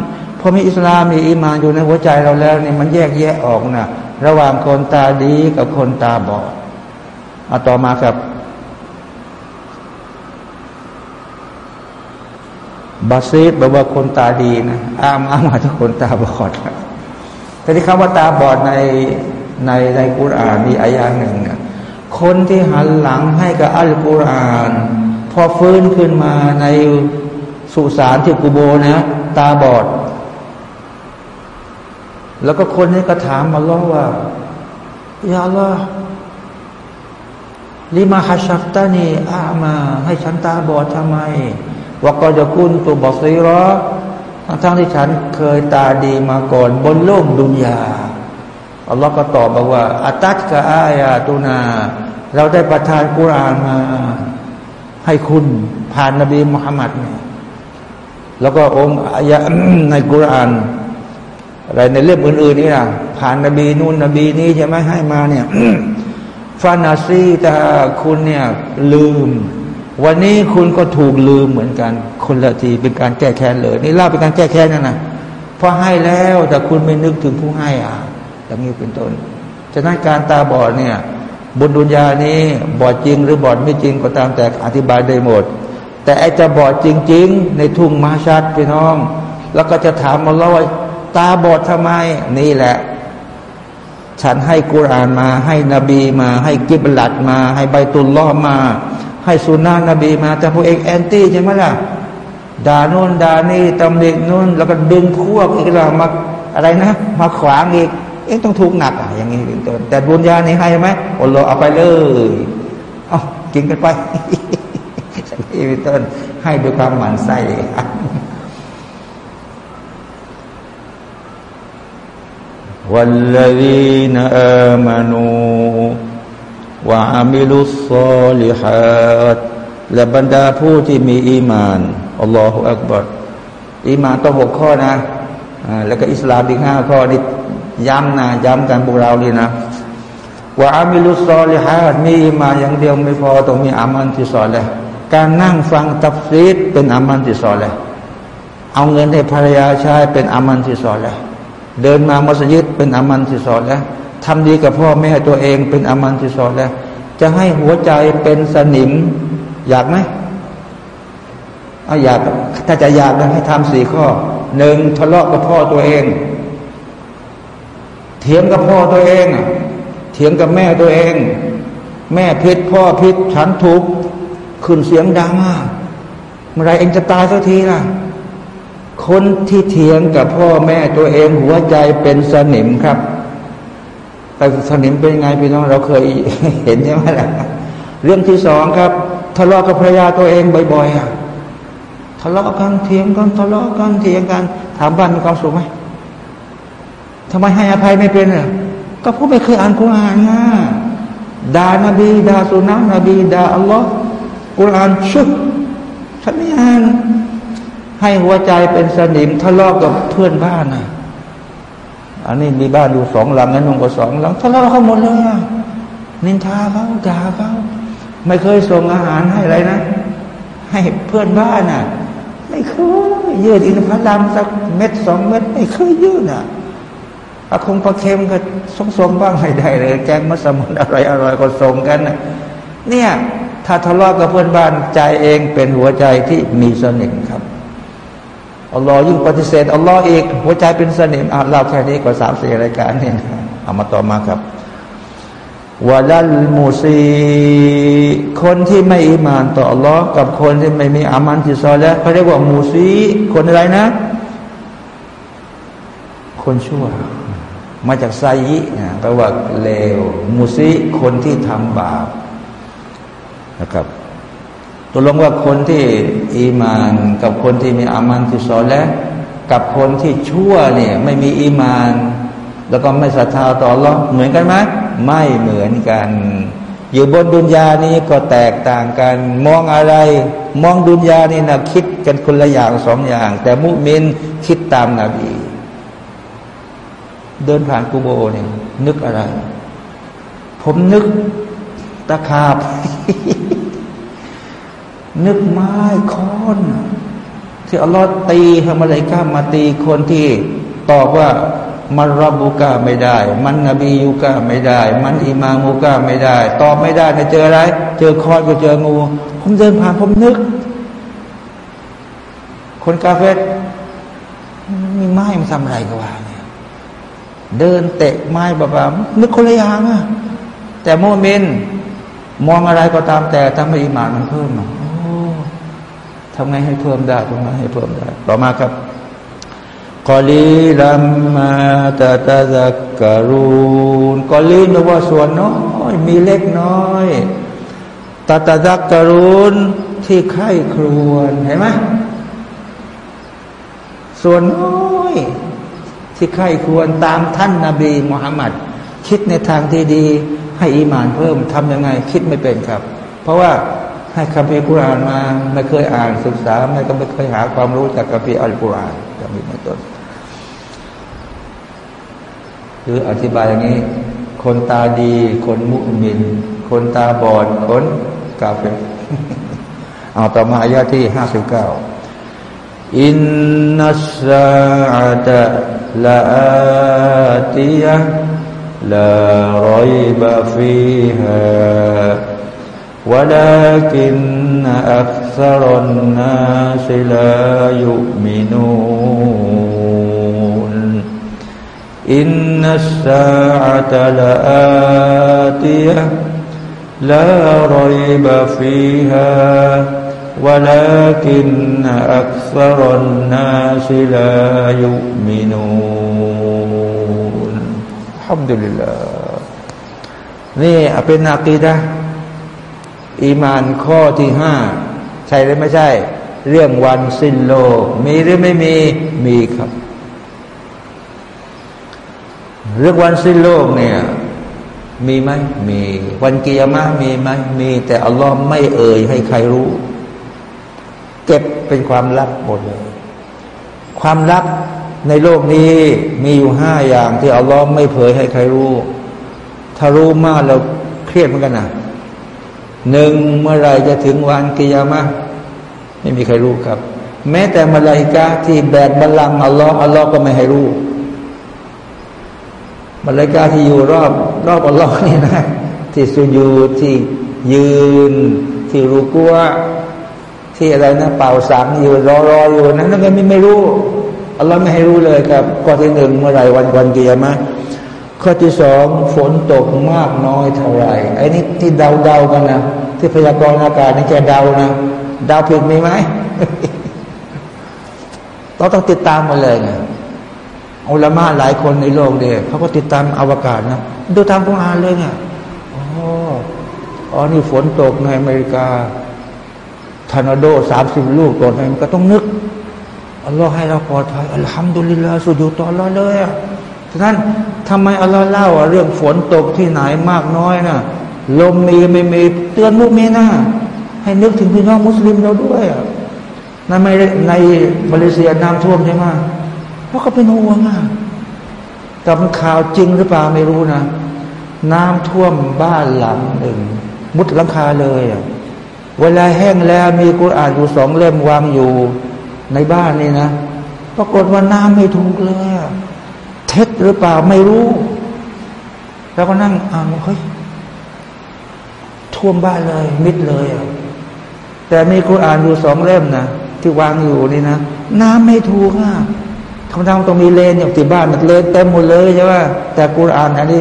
พอมีอิสลามมีอีมานอยู่ในหัวใจเราแล้วนี่มันแยกแยะออกนะระหว่างคนตาดีกับคนตาบอดเอาต่อมาครับบาซีดแปลว่าคนตาดีนะอามอามาทุกคนตาบอดครับแต่ที่คำว่าตาบอดในในในกุรอานมีอายาหนึ่งเนี่ยคนที่หันหลังให้กับอัลกุรอาน อฟื้นขึ้นมาในสุสานที่กูโบนะ ตาบอด แล้วก็คนนี้ก็ถามมาล้อว่ายาลอลิมาฮัชัฟตานีอามา ให้ฉันตาบอดทำไมว่าก็จะกุนตัวบอกซีรอทั้งที่ฉันเคยตาดีมาก่อนบนโลกดุนยาอัลลอฮ์ก็ตอบบอกว่าอัตัตกะอายาตุนา เราได้ประทานกุรานมา ให้คุณผ่านนบีมุฮัมมัดเนี่ยแล้วก็องค์อายะในกุรานอะไรในเล่มอื่นๆนี่นะผ่านนบีนู่นนบีนี้ใช่ไหมให้มาเนี่ยฟานาซีแต่คุณเนี่ยลืม วันนี้คุณก็ถูกลืมเหมือนกันคนละทีเป็นการแก้แค้นเลย นี่เล่าเป็นการแก้แค้นนั่นนะพอให้แล้วแต่คุณไม่นึกถึงผู้ให้อะอย่างนี้เป็นต้นฉะนั้นการตาบอดเนี่ย บนดุนยานี้บอดจริง หรือบอดไม่จริงก็ตามแต่อธิบายได้หมด แต่ไอจะบอดจริง ๆ ในทุ่งมาชัดพี่น้อง แล้วก็จะถามมาแล้วว่าตาบอดทำไมนี่แหละ ฉันให้กุรานมา ให้นบีมา ให้กิบลัดมา ให้ใบตุลล้อมา ให้สุนนะนบีมา แต่พวกเองแอนตี้ใช่ไหมล่ะด่านู่นด่านี่ตำหนินู่นแล้วก็ดึงพวกอีกแล้วมาอะไรนะ มาขวางอีก เอ๊ะต้องทุกข์หนักอะอย่างนี้เป็นต้นแต่บุญญานี่ให้ไหมอัลลอฮ์เอาไปเลยเอากินกันไปนี่เป็นต้นให้ด้วยความหมั่นไส้วัลลดีนอามานูวะอามิลุสซอลิฮัดและบรรดาผู้ที่มี إ ي م านอัลลอฮฺอักบัรอีมานต้องหกข้อนะแล้วก็อิสลามอีกห้าข้อนี่ ย้ำนะย้ำกันพวกเราเลยนะว่าอามิลุสซอลิฮะมีมาอย่างเดียวไม่พอต้องมีอามันที่สอนเลยการนั่งฟังตับซีดเป็นอามันที่สอนเลยเอาเงินให้ภรรยาใช้เป็นอามันที่สอนเลยเดินมามัสยิดเป็นอามันที่สอนแล้วทำดีกับพ่อแม่ตัวเองเป็นอามันที่สอนแล้วจะให้หัวใจเป็นสนิม อยากไหมเอาอยากถ้าจะอยากนะให้ทำสี่ข้อหนึ่งทะเลาะกับพ่อตัวเอง เถียงกับพ่อตัวเอง เถียงกับแม่ตัวเอง แม่พิษพ่อพิษฉันทุกข์ขึ้นเสียงดังมากเมื่อไรเองจะตายสักทีล่ะ คนที่เถียงกับพ่อแม่ตัวเองหัวใจเป็นสนิมครับ แต่สนิมเป็นไงพี่น้องเราเคยเห็นใช่ไหมล่ะเรื่องที่สองครับทะเลาะกับภรรยาตัวเองบ่อยๆอะทะเลาะกันเถียงกันทะเลาะกันเถียงกัน ถามบ้านมีความสุขไหม ทำไมให้อภัยไม่เป็นอะก็เพราะไม่เคยอ่านกุรอานนะด่านบีด่าสุนัขนบีด่าอัลลอฮ์กุรอานชุดฉันไม่อ่านให้หัวใจเป็นสนิมทะเลาะกับเพื่อนบ้านนะอันนี้มีบ้านอยู่สองหลังนั้นนุ่งก็สองหลังทะเลาะเขาหมดเลยอะนินทาเขาด่าเขาไม่เคยส่งอาหารให้อะไรนะ ให้เพื่อนบ้านน่ะ ไม่เคยยืดอินทผลัมสักเม็ดสองเม็ดไม่เคยยืดอะ อาคงปลาเค็มก็ส่งส่งบ้างไม่ได้เลยแกงมัสมั่นอร่อยอร่อยก็ส่งกันเนี่ยถ้าทะเลาะกับเพื่อนบ้านใจเองเป็นหัวใจที่มีสนิมครับอัลลอฮ์ยิ่งปฏิเสธอัลลอฮ์อีกหัวใจเป็นสนิมอ่านเราแค่นี้ก็สามสี่รายการเนี่ยเอามาต่อมาครับวะลัลมูซีคนที่ไม่อิมานต่ออัลลอฮ์กับคนที่ไม่มีอามันที่ซอแล้วเขาเรียกว่ามูซีคนอะไรนะ คนชั่ว มาจากไซยิแปลว่าเลวมูซีคนที่ทำบาปนะครับตัวลงว่าคนที่อีมาน กับคนที่มีอามันที่ซอแล้วกับคนที่ชั่วเนี่ยไม่มีอีมาน แล้วก็ไม่ศรัทธาต่อหรอกเหมือนกันไหมไม่เหมือนกัน อยู่บนดุนยานี้ก็แตกต่างกัน มองอะไร มองดุนยานี่นะคิดกันคนละอย่างสองอย่าง แต่มุมินคิดตามนาบี เดินผ่านกูโบเนี่ยนึกอะไร ผมนึกตะขาบ นึกไม้ค้อนที่อัลลอฮ์ตีทำอะไรก้ามาตีคนที่ตอบว่ามันรับบุกาไม่ได้ มันนบียุกาไม่ได้ มันอิมามุกาไม่ได้ ตอบไม่ได้จะเจออะไร เจอคอนก็เจองู ผมเดินผ่านผมนึก คนกาเฟตมีไม้มาทำอะไรก็ว่า เดินเตะไม้แบ้านึกคนละอย่างอะแต่โมเมนมองอะไรก็ตามแต่ทำให้อิมานมันเพิ่มโอ้ทำไงให้เพิ่มได้ทำไงให้เพิ่มได้ ต่อมาครับกอลีลัมมาตาตาซักการูนกอลีนว่าส่วนน้อยมีเล็กน้อยตาตาซักการูนที่ไข้ครวนเห็นไหมส่วนน้อย ที่ไข้ควรตามท่านนาบีมุฮัมมัดคิดในทางที่ดีให้อีมานเพิ่มทำยังไงคิดไม่เป็นครับ เพราะว่าให้คัมภีร์กุรานมาไม่เคยอ่านศึกษาไม่ก็ไม่เคยหาความรู้จากคัมภีร์อัลกุรอานจะมีเป็นต้นคืออธิบายอย่างนี้ คนตาดี คนมุมิน คนตาบอดคนกาเฟเอาต่อมาอายาที่ห้าสิบเก้า إن الساعة لآتية لا ريب فيها ولكن أكثر الناس لا يؤمنون إن الساعة لآتية لا ريب فيها ولكن أكثر الناس لا يؤمنون الحمد لله นี่เป็นนากีดะอีมานข้อที่ห้าใช่หรือไม่ใช่ เรื่องวันสิ้นโลก มีหรือไม่มีมีครับ เรื่องวันสิ้นโลกเนี่ย มีไหมมี วันกิยามะมีไหมมี แต่อัลลอฮ์ไม่เอ่ยให้ใครรู้ เก็บเป็นความลับหมดเลยความลับในโลกนี้มีอยู่ห้าอย่างที่อัลลอฮ์ไม่เผยให้ใครรู้ ถ้ารู้มากเราเครียดเหมือนกันนะหนึ่งเมื่อไรจะถึงวันกิยามะไม่มีใครรู้ครับ แม้แต่มาลายกาที่แบกบัลลังก์อัลลอฮ์อัลลอฮ์ก็ไม่ให้รู้มาลายกาที่อยู่รอบ รอบอัลลอฮ์นี่นะ ที่สุญูที่ยืน ที่รูกัว ที่อะไรนะเป่าสังอยู่รอรออยู่นั้นนั่นก็ไม่ไม่รู้อัลลอฮ์ไม่ให้รู้เลยครับข้อที่หนึ่งเมื่อไรวันวันเกียร์มะข้อที่สองฝนตกมากน้อยเท่าไรไอ้นี่ที่เดาเดากันนะที่พยากรณ์อากาศนี่แกเดานะเดาผิดมีไหมเราต้องติดตามมาเลยไงอัลมาหลายคนในโลกเดียเขาก็ติดตามอวกาศนะดูตามกุรอานเลยไงอ๋ออ๋อนี่ฝนตกในอเมริกา ทอร์นาโดสามสิบลูกตกในมันก็ต้องนึกอัลลอฮ์ให้เราปลอดภัยالحمد للهสุญูต่ออัลลอฮ์เลยอะฉะนั้นทำไมอัลลอฮ์เล่าเรื่องฝนตกที่ไหนมากน้อยนะ่ะลมมีไม่มีเตือนมุกมีนะให้นึกถึงพี่น้องมุสลิมเราด้วยอะในในมาเลเซียน้ำท่วมใช่ไหมเพราะก็เป็นห่วงอะแต่มันข่าวจริงหรือเปล่าไม่รู้นะ น้ำท่วมบ้านหลังหนึ่งมุดหลังคาเลยอะ เวลาแห้งแล้วมีกุรอานอยู่สองเล่มวางอยู่ในบ้านนี่นะ ปรากฏว่าน้ำไม่ถูกเลยเท็จหรือเปล่าไม่รู้ แล้วก็นั่งอ่านเฮ้ยท่วมบ้านเลย มิดเลยอะแต่มีกุรอานอยู่สองเล่มนะที่วางอยู่นี่นะน้ำไม่ถูกอะธรรมดาต้องมีเลนอย่างที่บ้านมันเลนเต็มหมดเลยใช่ไหมแต่กุรอานอันนี้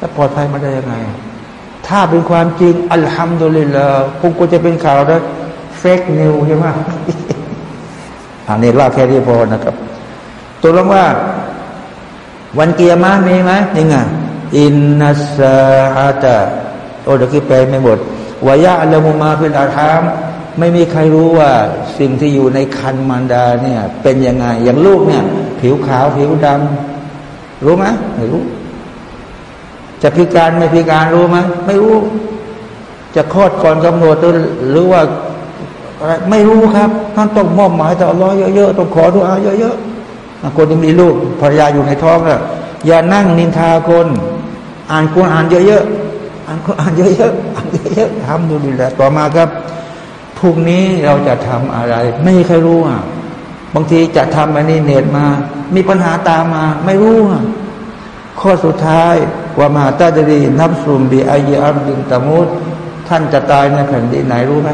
จะปลอดภัยมาได้ยังไง ถ้าเป็นความจริง อัลฮัมดุลิลลาห์คงก็จะเป็นข่าวแล้วเฟกนิวใช่ไหมอันนี้เล่าแค่นี้พอนะครับ ตัวลงว่า วันเกียร์มามีไหมยังไงอินนัสอาตะโอ้เดี๋ยวคิดไปไม่หมดวายะละมุมาฟิลอาทาม ไม่มีใครรู้ว่าสิ่งที่อยู่ในคันมารดาเนี่ย เป็นยังไง อย่างลูกเนี่ย ผิวขาวผิวดำรู้ไหมไม่รู้ จะพิการไม่พิการรู้ไหมไม่รู้ จะคลอดก่อนกำหนดหรือว่าอะไรไม่รู้ครับ ท่านต้องมอบหมายต่อร้อยเยอะๆต้องขอดุอาเยอะๆคนที่มีลูกภรรยาอยู่ในท้องอะอย่านั่งนินทาคนอ่านกุรอานเยอะๆอ่านกุรอานเยอะๆอ่านเยอะๆทำดูดีแล้วต่อมาครับพรุ่งนี้เราจะทำอะไร ไม่มีใครรู้อะบางทีจะทำอันนี้เน็ตมา มีปัญหาตามมา ไม่รู้อะ ข้อสุดท้ายว่ามาตาจรีนับสุมบีอายอับดินตะมุดท่านจะตายในแผ่นดินไหนรู้ไหม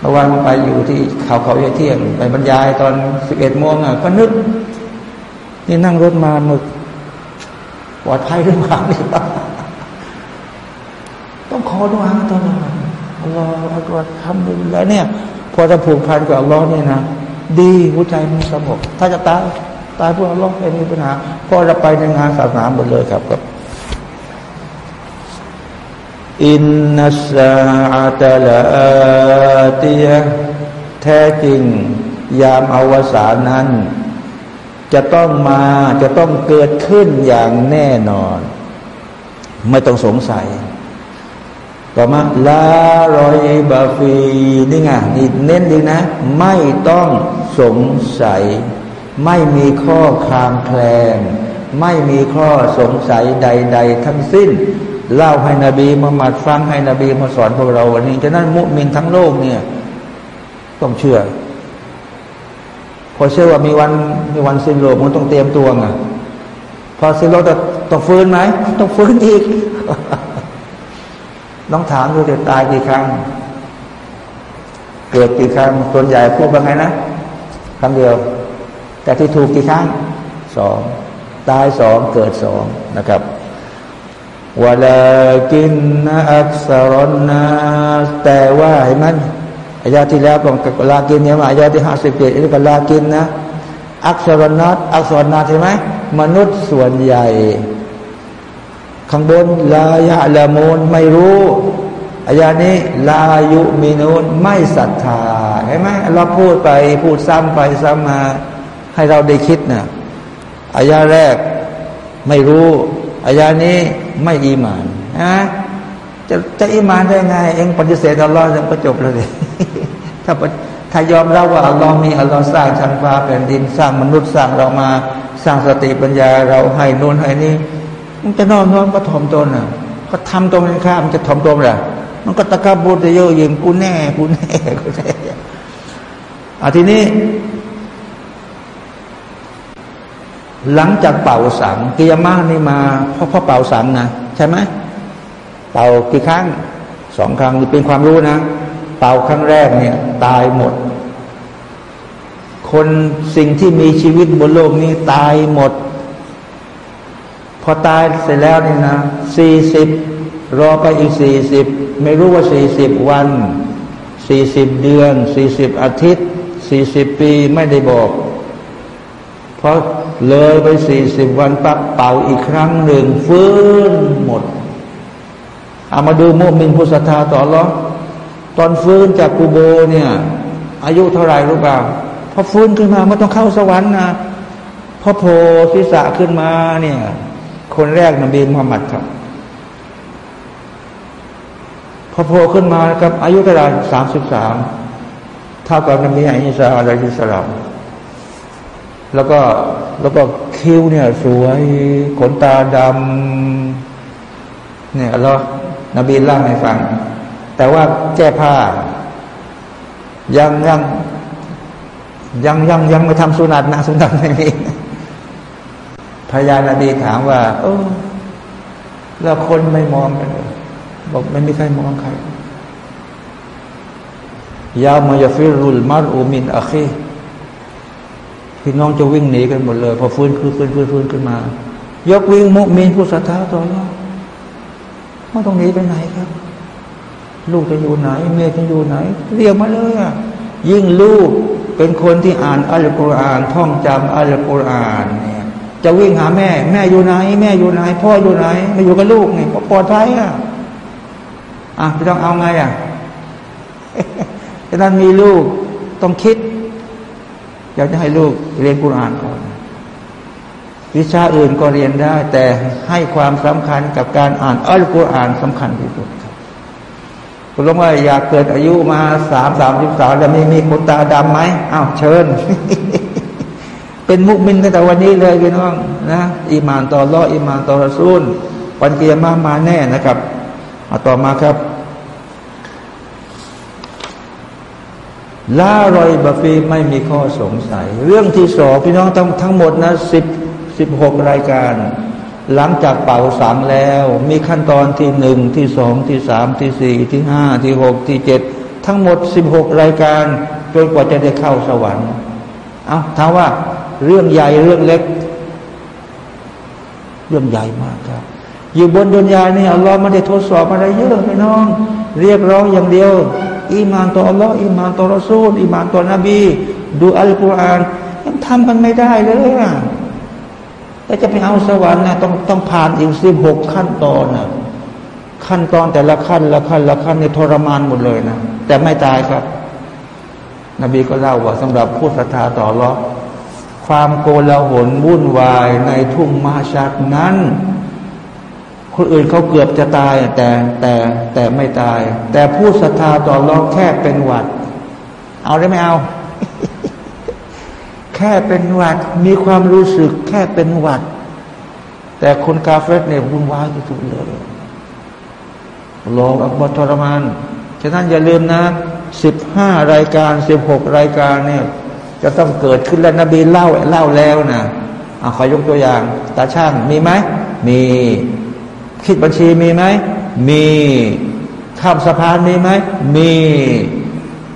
เมื่อวานไปอยู่ที่เขาเขาเที่ยงไปบรรยายตอนสิบเอ็ดโมงอะก็นึก นี่นั่งรถมาหมึกปลอดภัยหรือเปล่านี่ต้องขอดุอาตลอดอัลลอฮฺอัลลอฮฺทำดีแล้วเนี่ย พอจะผูกพันกับอัลลอฮ์นี่ยนะ ดีหัวใจมันสงบถ้าจะตาย ตายเพื่ออัลลอฮ์ไม่มีปัญหาพอจะไปในงานศาสนาหมดเลยครับครับอินนัสอาตลาตียแท้จริง ยามอวสานนั้น จะต้องมาจะต้องเกิดขึ้นอย่างแน่นอน ไม่ต้องสงสัยต่อมาลารอยบาฟีนี่ไงนี่เน้นดีนะ ไม่ต้องสงสัย ไม่มีข้อคลางแคลง ไม่มีข้อสงสัยใด ๆ ทั้งสิ้น เล่าให้นบีมุฮัมมัดฟังให้นบีมาสอนพวกเราวันนี้ฉะนั้นมุมินทั้งโลกเนี่ย ต้องเชื่อ พอเชื่อว่ามีวันมีวันสิ้นโลกมันต้องเตรียมตัวไงพอสิ้นโลกจะต้องฟื้นไหมต้องฟื้นอีกต้องถามดูจะตายกี่ครั้ง เกิดกี่ครั้งส่วนใหญ่พูดว่าไงนะคำเดียว แต่ที่ถูกกี่ครั้งสองตายสองเกิดสองนะครับวลากินนะอักษรนาแต่ว่าเห็นไหมอายาที่แล้วบอกกับลากินเนี่ยมาอายาที่ห้าสิบเจ็ดอันี่ก็ลากินนะอักษรนัดอักษรนาใช่ไหมมนุษย์ส่วนใหญ่ ข้างบนลายะละมูลไม่รู้อายานี้ลายุมีนูนไม่ศรัทธาเห็นไหมเราพูดไปพูดซ้ำไปซ้ำมา ให้เราได้คิดนะอายาแรกไม่รู้อายานี้ไม่อีมานนะจะจะอีมานได้ไง เองปฏิเสธอัลลอฮ์จะก็จบแล้วสิถ้าถ้ายอมรับว่าอัลลอฮ์มีอัลลอฮ์สร้างชั้นฟ้าแผ่นดินสร้างมนุษย์สร้างเรามา สร้างสติปัญญาเราให้นู่นให้นี่มันจะนอนนอนก็ถ่อมตนอะ ก็ทำตรงกันข้ามมันจะถ่อมตนแหละมันก็ตะกบูดเยอะยิงกูแน่กูแน่กูแน่อาทีนี้ หลังจากเป่าสังกิยามานี่มาเพราะเพราะเป่าสังนะใช่ไหมเป่ากี่ครั้งสองครั้งนี่เป็นความรู้นะ เป่าครั้งแรกเนี่ยตายหมด คนสิ่งที่มีชีวิตบนโลกนี้ตายหมด พอตายเสร็จแล้วนี่นะสี่สิบรอไปอีกสี่สิบไม่รู้ว่าสี่สิบวันสี่สิบเดือนสี่สิบอาทิตย์สี่สิบปีไม่ได้บอก เพราะ เลยไปสี่สิบวันปั๊บเป่าอีกครั้งหนึ่งฟื้นหมดเอามาดูมุมินผู้ศรัทธาต่อรอตอนฟื้นจากกูโบเนี่ย อายุเท่าไรรู้เปล่าพอฟื้นขึ้นมาไม่ต้องเข้าสวรรค์นะพอโผล่ศีรษะขึ้นมาเนี่ย คนแรกนบีมุฮัมมัดครับพอโผล่ขึ้นมากับ อายุเท่าไรสามสิบสามเท่ากับนบีอิสาอะลัยฮิสสลามแล้วก็ แล้วก็คิ้วเนี่ย สวยขนตาดำเนี่ยเรานบีเล่าให้ฟัง แต่ว่าแก้ผ้า ยังยังยังยังยังไม่ทำสุนัตนะสุนัตไม่มีพยานาบีถามว่า เออแล้วคนไม่มองกันบอกไม่มีใครมองใครยามายฟิรุลมารอุมินอะคี พี่น้องจะวิ่งหนีกันหมดเลย พอฟื้นคือฟื้นฟื้นฟื้นขึ้นมา ยกวิ่งมุมีนผู้ศรัทธาต่อรอไม่ต้องหนีไปไหนครับ ลูกจะอยู่ไหน เมียจะอยู่ไหน เรียกมาเลยอะยิ่งลูกเป็นคนที่อ่านอัลกุรอาน ท่องจำอัลกุรอานเนี่ยจะวิ่งหาแม่ แม่อยู่ไหน แม่อยู่ไหน พ่ออยู่ไหนม่อยู่กับลูกนี่ปลอดภัยอะอะไม่ต้องเอาไงอะดังนั้นมีลูกต้องคิด อยากจะให้ลูกเรียนกุรอานก่อน วิชาอื่นก็เรียนได้ แต่ให้ความสำคัญกับการอ่านอัลกุรอานสำคัญที่สุดครับคุณรู้ว่าอยากเกิดอายุมาสามสามสิบสามแล้วมีมีขนตาดำไหมอ้าวเชิญ เป็นมุกมินตั้งแต่วันนี้เลยพี่น้องนะอิมานต่อรออิมานต่อรสูลวันเกียร์มามาแน่นะครับมาต่อมาครับ ล่ารอยบาฟีไม่มีข้อสงสัย เรื่องที่สองพี่น้องทั้งทั้งหมดนะสิบสิบหกรายการ หลังจากเป่าสังแล้ว มีขั้นตอนที่หนึ่งที่สองที่สามที่สี่ที่ห้าที่หกที่เจ็ดทั้งหมดสิบหกรายการจนกว่าจะได้เข้าสวรรค์เอาถามว่าเรื่องใหญ่เรื่องเล็ก เรื่องใหญ่มากครับ อยู่บนดุนยานี่อัลลอฮ์ไม่ได้ทดสอบอะไรเยอะพี่น้อง เรียกร้องอย่างเดียว อีมานต่ออัลลอฮ์อีมานต่อรอซูลอีมานต่อนบีดูอัลกุรอานยังทำกันไม่ได้เลยอะแต่จะไปเอาสวรรค์นะต้องต้องผ่านอีกสิบหกขั้นตอนนะขั้นตอนแต่ละขั้นละขั้นละขั้นในทรมานหมดเลยนะแต่ไม่ตายครับ นบีก็เล่าว่าสำหรับผู้ศรัทธาต่อรอความโกลาหลวุ่นวายในทุ่งมาชัดนั้น คนอื่นเขาเกือบจะตายแต่แต่แต่ไม่ตาย แต่ผู้ศรัทธาต่อรองแค่เป็นหวัด เอาได้ไหมเอา แค่เป็นหวัดมีความรู้สึกแค่เป็นหวัด แต่คนกาเฟสเนี่ยวุ่นวายที่สุดเลยรออักบทรมานฉะนั้นอย่าลืมนะสิบห้ารายการสิบหกรายการเนี่ยจะต้องเกิดขึ้นแล้วนบีเล่าเล่าแล้วนะอะขอยกตัวอย่าง ตาช่างมีไหมมี คิดบัญชีมีไหม มีข้ามสะพานมีไหม มี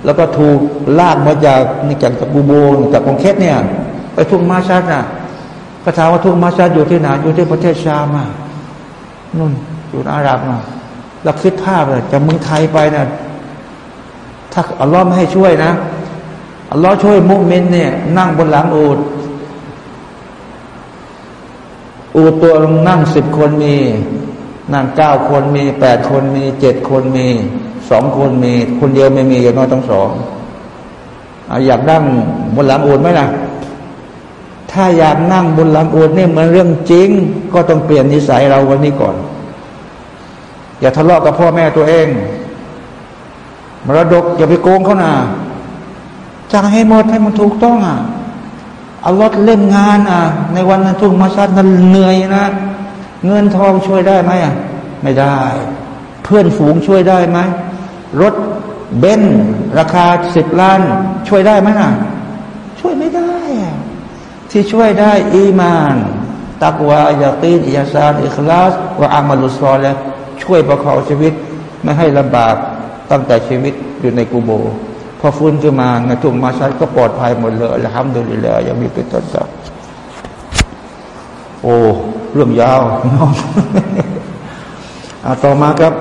แล้วก็ถูกลากมาจากนี่จากจากบูโบนจากกองเคสเนี่ย ไปทุ่งมาชัดน่ะก็ถามว่าทุ่งมาชัดอยู่ที่ไหนอยู่ที่ประเทศชามานู่นอยู่อาหรับมาเราคิดภาพเลยจากเมืองไทยไปนะ่ะถ้าอัลลอฮ์ไม่ให้ช่วยนะอัลลอฮ์ช่วยมุสลิมเนี่ย นั่งบนหลังอูดอูดตัวนั่งสิบคนมี นั่งเก้าคนมีแปดคนมีเจ็ดคนมีสองคนมี คนเดียวไม่มีอย่างน้อยต้องสองอยากนั่งบนหลังอูดไหมล่ะ ถ้าอยากนั่งบนหลังอูดเนี่ยเหมือนเรื่องจริง ก็ต้องเปลี่ยนนิสัยเราวันนี้ก่อน อย่าทะเลาะกับพ่อแม่ตัวเองมรดกอย่าไปโกงเขานะจ่ายให้หมดให้มันถูกต้องอะอัลลอฮ์เล่นงานอะ ในวันนั้นทุกมาชัดนั้นเหนื่อยนะ เงินทองช่วยได้ไหมอะไม่ได้ เพื่อนฝูงช่วยได้ไหมรถเบนซ์ราคาสิบล้าน ช่วยได้ไหมน่ะช่วยไม่ได้อะที่ช่วยได้อีมาน ตักวายาตีนอิยาซานอิคลาสว่าอามัลุสซอลแล้วช่วยประคองชีวิตไม่ให้ลำบากตั้งแต่ชีวิตอยู่ในกูโบ พอฟื้นขึ้นมาในทุ่งมาชัดก็ปลอดภัยหมดเลยละฮัมดุลิลลายังมีเป็นต้นต่อโอ้ เรื่องยาวน้องอาต่อมาครับ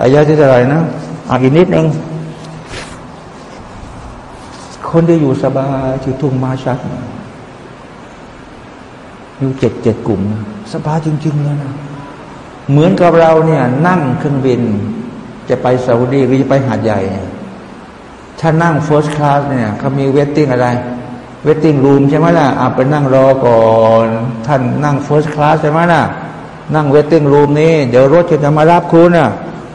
อายะที่เท่าไหร่นะอ่านอีกนิดนึงคนที่อยู่สบายที่ทุ่งมาชัดอยู่เจ็ดเจ็ดกลุ่มนะสบายจริงๆเลยนะเหมือนกับเราเนี่ย นั่งเครื่องบิน จะไปซาอุดีหรือจะไปหาดใหญ่ ถ้านั่ง first class เนี่ยเขามี waiting อะไร waiting room ใช่ไหมล่ะอาไปนั่งรอก่อน ท่านนั่ง first class ใช่ไหมล่ะ นั่ง waiting room นี้ เดี๋ยวรถจะมารับคุณอะ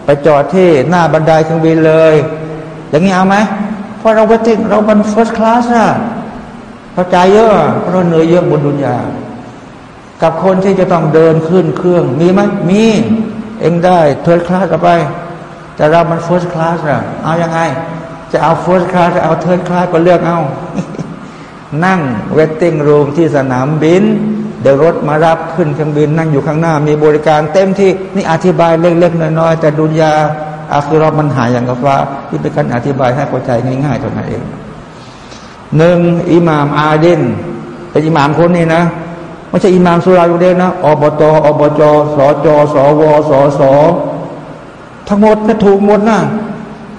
ไปจอดที่หน้าบันไดเครื่องบินเลย อย่างนี้เอาไหมเพราะเรา waiting เราบัน first class อะเราจ่ายเยอะเพราะเราเหนื่อยเยอะบนดุนยากับคนที่จะต้องเดินขึ้นเครื่องมีไหมมี เองได้ third class ไป แต่เรามัน first class อะเอายังไง จะเอา first class จะเอา third class ก็เลือกเอา นั่ง waiting room ที่สนามบิน เดี๋ยวรถมารับขึ้นเครื่องบิน นั่งอยู่ข้างหน้า มีบริการเต็มที่นี่อธิบายเล็กๆน้อยๆแต่ดุนยาอาคือเรามันหายอย่างกับว่าที่เป็นการอธิบายให้เข้าใจง่ายๆเท่านั้นเองหนึ่งอิหม่ามอาดินเป็นอิหม่ามคนนี้นะไม่ใช่อิหมามสุราอยู่เดนนะอบตอบจสจสวสสทั้งหมดก็ถูกหมดนะ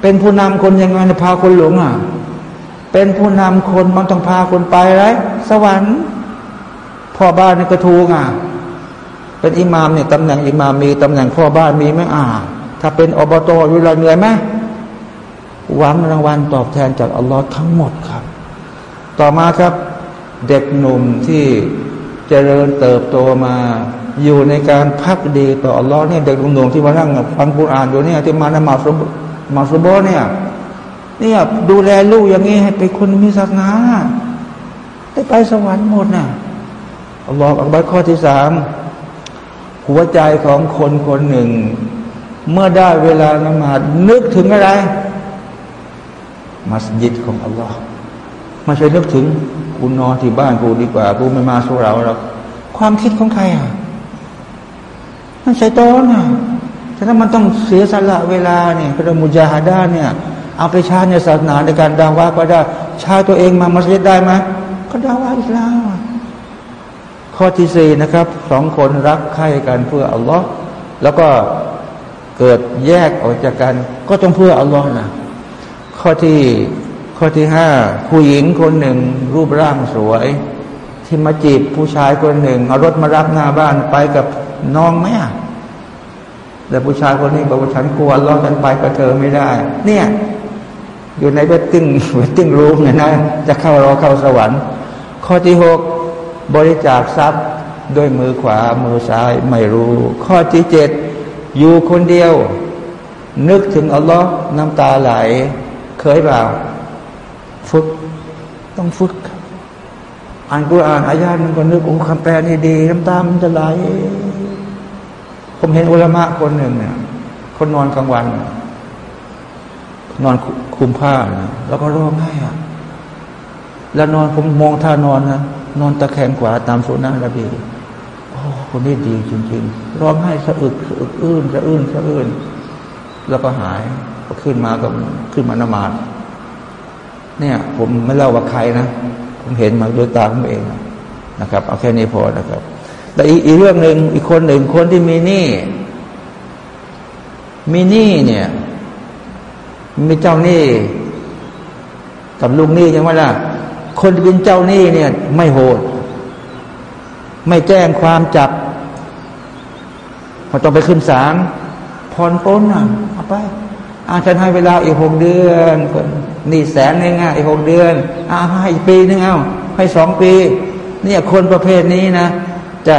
เป็นผู้นำคนยังไงพาคนหลงอะ เป็นผู้นำคนมันต้องพาคนไปไรสวรรค์พ่อบ้านนี่ก็ถูกอะเป็นอิหมามเนี่ยตำแหน่งอิหมามมีตำแหน่งพ่อบ้านมีไหมอ่า ถ้าเป็นอบตอยู่เราเหนื่อยไหมหวังรางวัลตอบแทนจากอัลลอฮ์ทั้งหมดครับ ต่อมาครับเด็กหนุ่มที่เจริญเติบโตมา อยู่ในการพักดีต่ออัลลอฮ์เนี่ยเด็กหนุ่มที่มานั่งฟังกุรอานอยู่เนี่ยที่มาในมาสุบมาสุบเนี่ย เนี่ยดูแลลูกอย่างนี้ให้เป็นคนมีศาสนาได้ไปสวรรค์หมดนะอัลลอฮ์อักบัรข้อที่สามหัวใจของคนคนหนึ่ง เมื่อได้เวลานมาดนึกถึงอะไร มัสยิดของอัลลอฮ์ไม่ใช่นึกถึงกูนอนที่บ้านกูดีกว่ากูไม่มาสู้เราหรอกความคิดของใครอะมันใช่ตอนอะฉะนั้นมันต้องเสียสละเวลาเนี่ยเป็นมุจาฮาดาเนี่ย เอาไปใช้ในศาสนาในการดาว่าก็ได้ใช้ตัวเองมามัสยิดได้ไหมก็ดาว่าอิสลามข้อที่สี่นะครับสองคนรักใคร่กันเพื่ออัลลอฮ์แล้วก็เกิดแยกออกจากกันก็ต้องเพื่ออัลลอฮ์นะข้อที่ข้อที่ห้าผู้หญิงคนหนึ่งรูปร่างสวย ที่มาจีบผู้ชายคนหนึ่งเอารถมารับหน้าบ้านไปกับน้องไหมอะแต่ผู้ชายคนนี้บอกว่าฉันกลัวล้อฉันไปกับเธอไม่ได้ เนี่ย อยู่ใน waiting waiting room เนี่ยนะ จะเข้ารอเข้าสวรรค์ ข้อที่หกบริจาคทรัพย์ด้วยมือขวามือซ้ายไม่รู้ ข้อที่เจ็ดอยู่คนเดียว นึกถึงอัลลอฮ์น้ำตาไหล เคยเปล่า ฝึก ต้องฝึก อ่านกุรอานอายาตมันก็นึกโอ้คำแปลนี่ดี น้ำตามันจะไหล ผมเห็นอุลามะคนหนึ่งเนี่ยคนนอนกลางวัน นอนคุมผ้านะแล้วก็ร้องไห้อะแล้วนอนผมมองท่านอนนะนอนตะแคงขวาตามสุนัขระเบียโอ้คนนี้ดีจริงๆร้องไห้สะอึกสะอึกอื้นสะอื้นสะอื้นแล้วก็หายก็ขึ้นมาก็ขึ้นมานมาดเนี่ย ผมไม่เล่าว่าใครนะผมเห็นมาด้วยตาผมเองนะครับเอาแค่นี้พอนะครับ แต่อีกเรื่องหนึ่งอีกคนหนึ่งคนที่มีหนี้มีหนี้เนี่ย มีเจ้าหนี้กับลูกหนี้ยังไงล่ะ คนที่เป็นเจ้าหนี้เนี่ย ไม่โหด ไม่แจ้งความจับพอต้องไปขึ้นศาลผ่อนปลนอะเอาไปอาฉันให้เวลาอีกหกเดือนนี่แสนหนึ่งอะอีกหกเดือนอาให้ปีนึงเอาให้สองปี เนี่ยคนประเภทนี้นะ จะ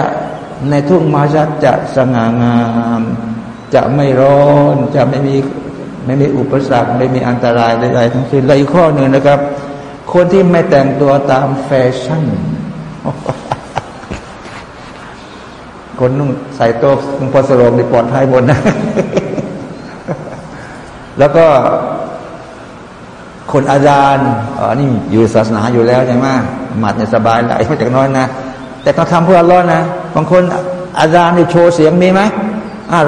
ในทุ่งมาชัดจะสง่างาม จะไม่ร้อน จะไม่มี ไม่มีอุปสรรค ไม่มีอันตรายใดๆทั้งสิ้นและอีกข้อหนึ่งนะครับ คนที่ไม่แต่งตัวตามแฟชั่น คนนุ่งใส่โต๊ะนุ่งพอสโรงในปลอดภัยหมดนะ แล้วก็คนอาจารย์อ๋อนี่อยู่ศาสนาอยู่แล้วใช่ไหมหมัดเนี่ยสบายไหลมาจากน้อยนะ แต่ต้องทำเพื่ออัลลอฮ์นะ บางคนอาจารย์นี่โชว์เสียงมีไหม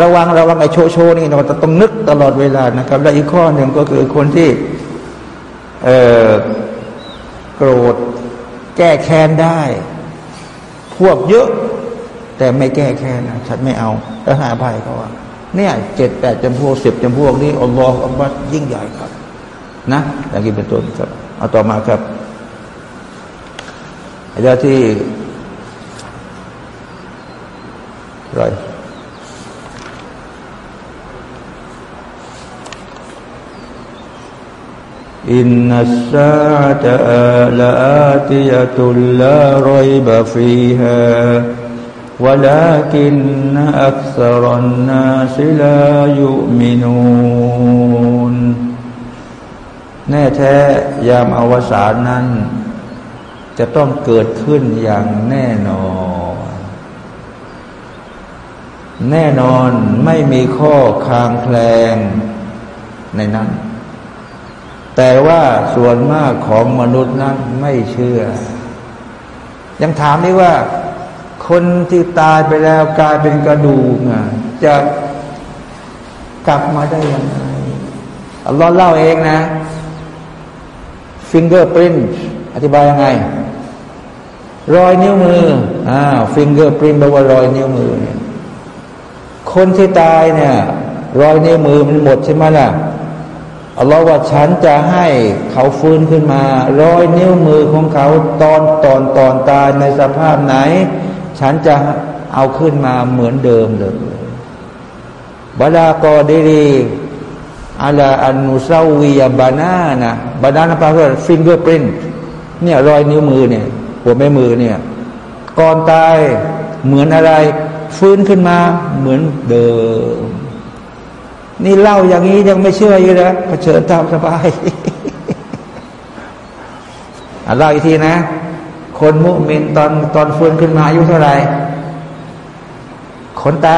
ระวังระวังไอ้โชว์โชว์นี่เราต้องนึกตลอดเวลานะครับ และอีกข้อหนึ่งก็คือคนที่เออโกรธแก้แค้นได้ พวกเยอะ แต่ไม่แก้แค้นนะฉันไม่เอาแล้วหาภัยเขาว่าเนี่ยเจ็ดแปดจำพวกสิบจำพวกนี้อัลลอฮฺอัลลอฮยิ่งใหญ่ครับ นะอย่างนี้เป็นต้นครับเอาต่อมาครับอาจารย์ที่ไร إن الساعة لآتية لا ريب فيها ولكن أكثر الناس لا يؤمنون แน่แท้ยามอวสานนั้น จะต้องเกิดขึ้นอย่างแน่นอน แน่นอนไม่มีข้อคางแคลงในนั้น แต่ว่าส่วนมากของมนุษย์นั้นไม่เชื่อ ยังถามได้ว่า คนที่ตายไปแล้วกลายเป็นกระดูกจะกลับมาได้ยังไงอัลลอฮ์เล่าเองนะฟิงเกอร์ปรินอธิบายยังไง รอยนิ้วมืออ่าฟิงเกอร์ปรินแปลว่ารอยนิ้วมือเนี่ยคนที่ตายเนี่ย รอยนิ้วมือมันหมดใช่ไหมล่ะ อัลลอฮ์ว่าฉันจะให้เขาฟื้นขึ้นมารอยนิ้วมือของเขาตอนตอนตอนตายในสภาพไหน ฉันจะเอาขึ้นมาเหมือนเดิมเลยبلى قادرين على أن نسوي بنانه بنانه แปลว่า fingerprint เนี่ยรอยนิ้วมือเนี่ย หัวแม่มือเนี่ย ก่อนตายเหมือนอะไร ฟื้นขึ้นมาเหมือนเดิม นี่เล่าอย่างนี้ยังไม่เชื่ออยู่แล้วเผชิญตามสบายเล่าอีกทีนะ คนมุมินตอนตอนฟื้นขึ้นมาอายุเท่าไหร่ขนตา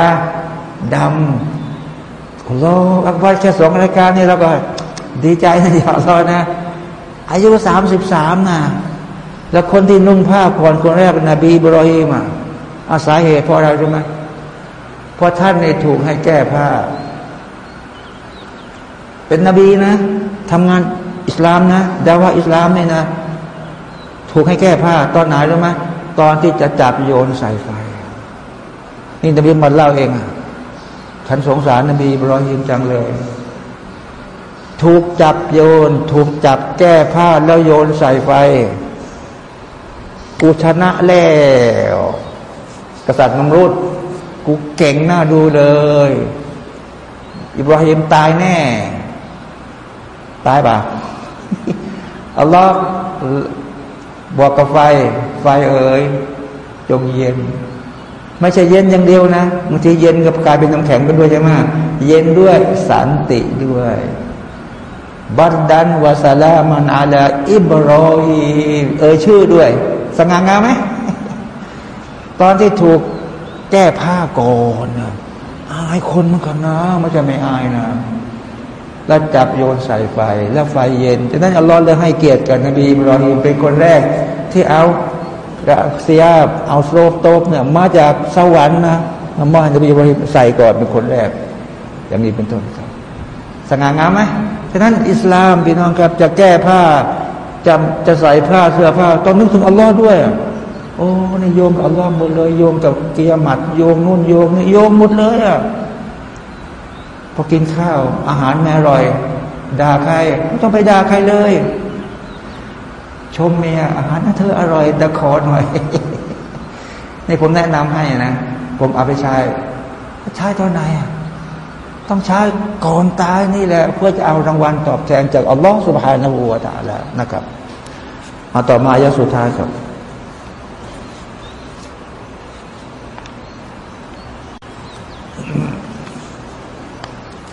ดำเราอักบารแค่สองรายการนี่เราก็ ดีใจนะอย่าเรานะ อายุสามสิบสามนะแล้วคนที่นุ่งผ้าก่อนคนแรกเป็นนบีบรอฮีมาอาสาเหตุเพราะอะไรรู้ไหมเพราะท่านในถูกให้แก้ผ้า เป็นนบีนะทำงานอิสลามนะดาว่าอิสลามเนี่ยนะ ถูกให้แก้ผ้าตอนไหนรู้ไหมตอนที่จะจับโยนใส่ไฟ นี่นบีมาเล่าเองอะฉันสงสารนบีบรอฮิมจังเลย ถูกจับโยน ถูกจับแก้ผ้าแล้วโยนใส่ไฟกูชนะแล้ว กษัตริย์นมรุดกูเก่งหน้าดูเลย อิบราฮิมตายแน่ ตายป่ะอัลลอฮ์บอกกับไฟ ไฟเอ๋ยจงเย็น ไม่ใช่เย็นอย่างเดียวนะบางทีเย็นกับกลายเป็นน้ำแข็งกันด้วยใช่ไหมเย็นด้วยสันติด้วยบัดดันวาซาลามันอาลาอิบรอฮีเอ่ยชื่อด้วย สง่างามไหม ตอนที่ถูกแก้ผ้าก่อนอายคนเหมือนกันนะ ไม่ใช่ไม่อายนะ แล้วจับโยนใส่ไฟ แล้วไฟเย็นฉะนั้นอัลลอฮ์เลยให้เกียรติกับนบีอิบรอฮีมเป็นคนแรก ที่เอาเสียบเอาโซฟโต๊บเนี่ยมาจากสวรรค์นะมอบให้นบีอิบรอฮีมใส่ก่อนเป็นคนแรก อย่างนี้เป็นต้นครับสง่างามไหมฉะนั้นอิสลามพี่น้องครับจะแก้ผ้าจะจะใส่ผ้าเสื้อผ้าต้องนึกถึงอัลลอฮ์ด้วยโอ้นี่โยมกับอัลลอฮ์หมดเลยโยมกับเกียรติโยมนู่นโยมนี่โยมหมดเลยอะ อกินข้าว อาหารไม่อร่อยด่าใครไม่ต้องไปด่าใครเลย ชมเมียอาหารเธออร่อยแต่ขอหน่อยนี่ผมแนะนำให้นะ ผมเอาไปใช้ใช้ตอนไหนอะต้องใช้ก่อนตายนี่แหละ เพื่อจะเอารางวัลตอบแทนจากอัลลอฮฺสุบฮานาหูวาตาละนะครับ มาต่อมายะสุดท้ายครับ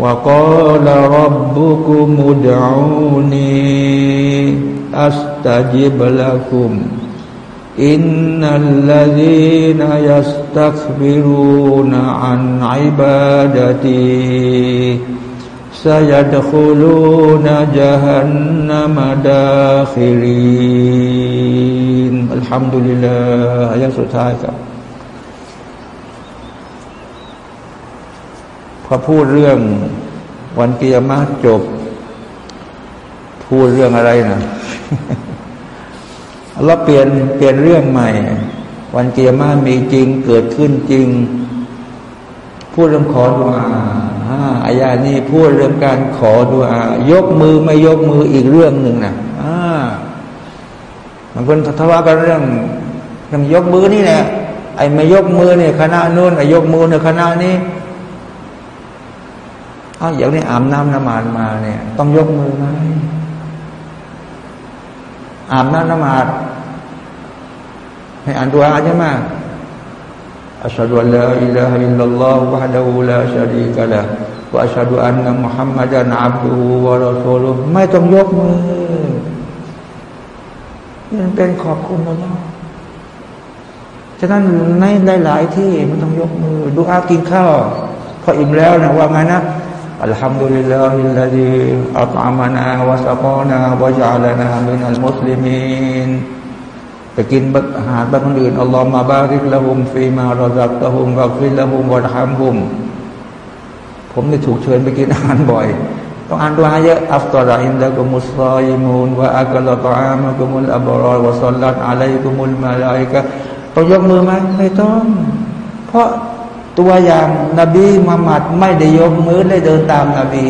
وقال ربكم ادعوني أستجب لكم إن الذين يستكبرون عن عبادتي سيدخلون جهنم داخرين الحمد لله يا سبحانه พ อพูดเรื่องวันเกียรมาจบ พูดเรื่องอะไรนะเราเปลี่ยนเปลี่ยนเรื่องใหม่ วันเกียรมามีจริงเกิดขึ้นจริง พูดเรื่องขอดุอาอายานี้พูดเรื่องการขอดุอายกมือไม่ยกมืออีกเรื่องหนึ่งนะอ่าบางคนทะเลาะกันเรื่องเรื่องยกมือนี่แหละไอ้ไม่ยกมือเนี่ยคณะนู้นไอ้ยกมือเนี่ยคณะนี้ อ้าอย่างนี้อาบน้ำน้ำมันมาเนี่ย ต้องยกมือไหมอาบน้ำน้ำมันให้อ่านตัวอาใช่ไหมอัชฮะดุอัลลอฮฺอิลลาฮิลลัลลอฮฺวะฮดะฮูลาชารีกะละวะอัชฮะดุอันนะมุฮัมมัดันอับดุฮูวะรอซูลุไม่ต้องยกมือนี่เป็นขอบคุณอัลลอฮฺฉะนั้นในหลาย ๆ ที่มันต้องยกมือดูอากินข้าวพออิ่มแล้วนะว่าไงนะ الحمد لله الذي أطعمنا وسقانا وجعلنا من المسلمين ไปกินอาหารแบบคนอื่นอัลลอฮ์มาบาริกละหุมฟีมารซักตะหุมกัฟิละหุมวะฮัมหุมผมได้ถูกเชิญไปกินอาหารบ่อย ต้องอ่านตัวเยอะอัฟตาราอินดะกุมุสซอยมูนวะอักลตอามะกุมุลอับรอวะสัลลัตอะลัยกุมุลมาลาอิกะต้องยกมือไหมไม่ต้อง เพราะ ตัวอย่างนบีมุฮัมมัดไม่ได้ยกมือเลยเดินตามนาบี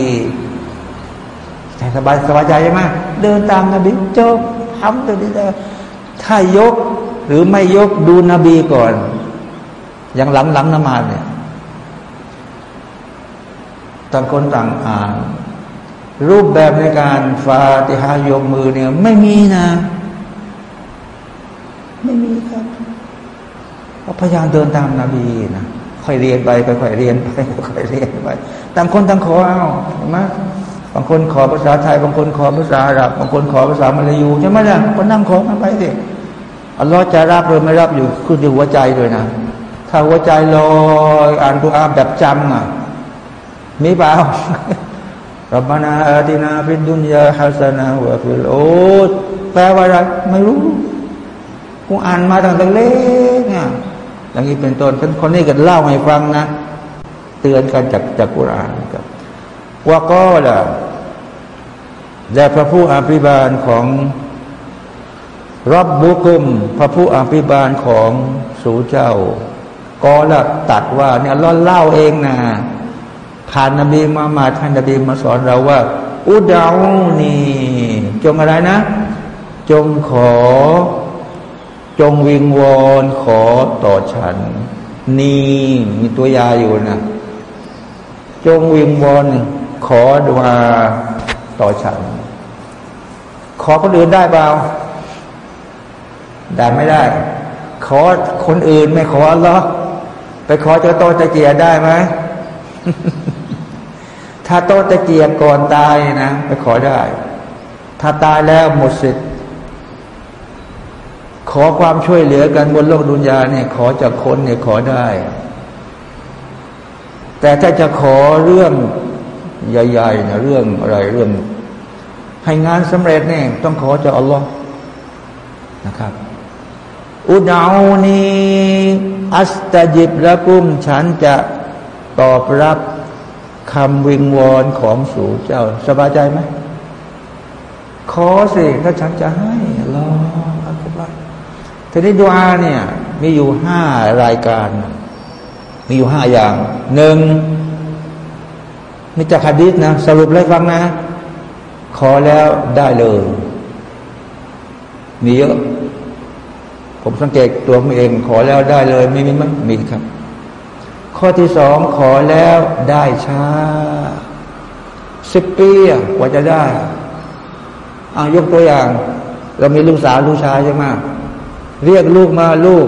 ใจสบายสบายใจใช่ไหมเดินตามนาบีจบทำตัวนี้เลยถ้ายกหรือไม่ยกดูนบีก่อน อย่างหลังหลังนมาเนี่ยต่างคนต่างอ่าน รูปแบบในการฟาติฮายกมือเนี่ยไม่มีนะ ไม่มีครับพยายามเดินตามนาบีนะ ค่อยเรียนไปค่อยๆเรียนไปค่อยๆเรียนไปต่างคนต่างขอเอาเห็นไหมบางคนขอภาษาไทย บางคนขอภาษาอาหรับบางคนขอภาษามาลายูใช่ไหมล่ะก็นั่งขอกันไปสิอัลลอฮ์จะรับหรือไม่รับอยู่ขึ้นอยู่หัวใจด้วยนะ ถ้าหัวใจลอยอ่านกุรอานแบบจำอะมีเปล่ารับบานาอาตินาฟิดุนยาฮัสนาวะฟิลโอแปลว่าอะไรไม่รู้กูอ่านมาตั้งแต่เล็ก อย่างนี้เป็นต้นคนนี้ก็เล่าให้ฟังนะ เตือนกันจากจากกุรานครับว่าก็ล่ะแต่พระผู้อภิบาลของรับบุกุม พระผู้อภิบาลของสูเจ้าก็ละตัดว่าเนี่ยเราเล่าเองนะผ่านนบีมามาท่านนบีมาสอนเราว่า อุดาวนี่จงอะไรนะ จงขอ จงวิงวอนขอต่อฉัน นี่มีตัวยาอยู่นะ จงวิงวอนขอดุอาต่อฉัน ขอคนอื่นได้เปล่าได้ไม่ได้ ขอคนอื่นไม่ขอหรอไปขอเจ้าโตตะเกียได้ไหมถ้าโตตะเกียก่อนตายนะ ไปขอได้ ถ้าตายแล้วหมดสิทธิ ขอความช่วยเหลือกันบนโลกดุนยาเนี่ย ขอจากคนเนี่ยขอได้ แต่ถ้าจะขอเรื่องใหญ่ๆนะเรื่องอะไรเรื่อง ให้งานสำเร็จเนี่ยต้องขอจากอัลลอฮ์นะครับอุดานีอัสตจิบละกุม ฉันจะตอบรับคำวิงวอนของสู่เจ้า สบายใจไหมขอสิถ้าฉันจะให้ ทีนี้ดูอาเนี่ยมีอยู่ห้ารายการ มีอยู่ห้าอย่างหนึ่งมีจากฮะดิษนะ สรุปเลยฟังนะ ขอแล้วได้เลย มีเยอะผมสังเกตตัวผมเอง ขอแล้วได้เลยมีมีไหมมีครับ ข้อที่สองขอแล้วได้ช้าสิบปีกว่าจะได้อายกตัวอย่าง เรามีลูกสาวลูกชายใช่ไหม เรียกลูกมาลูก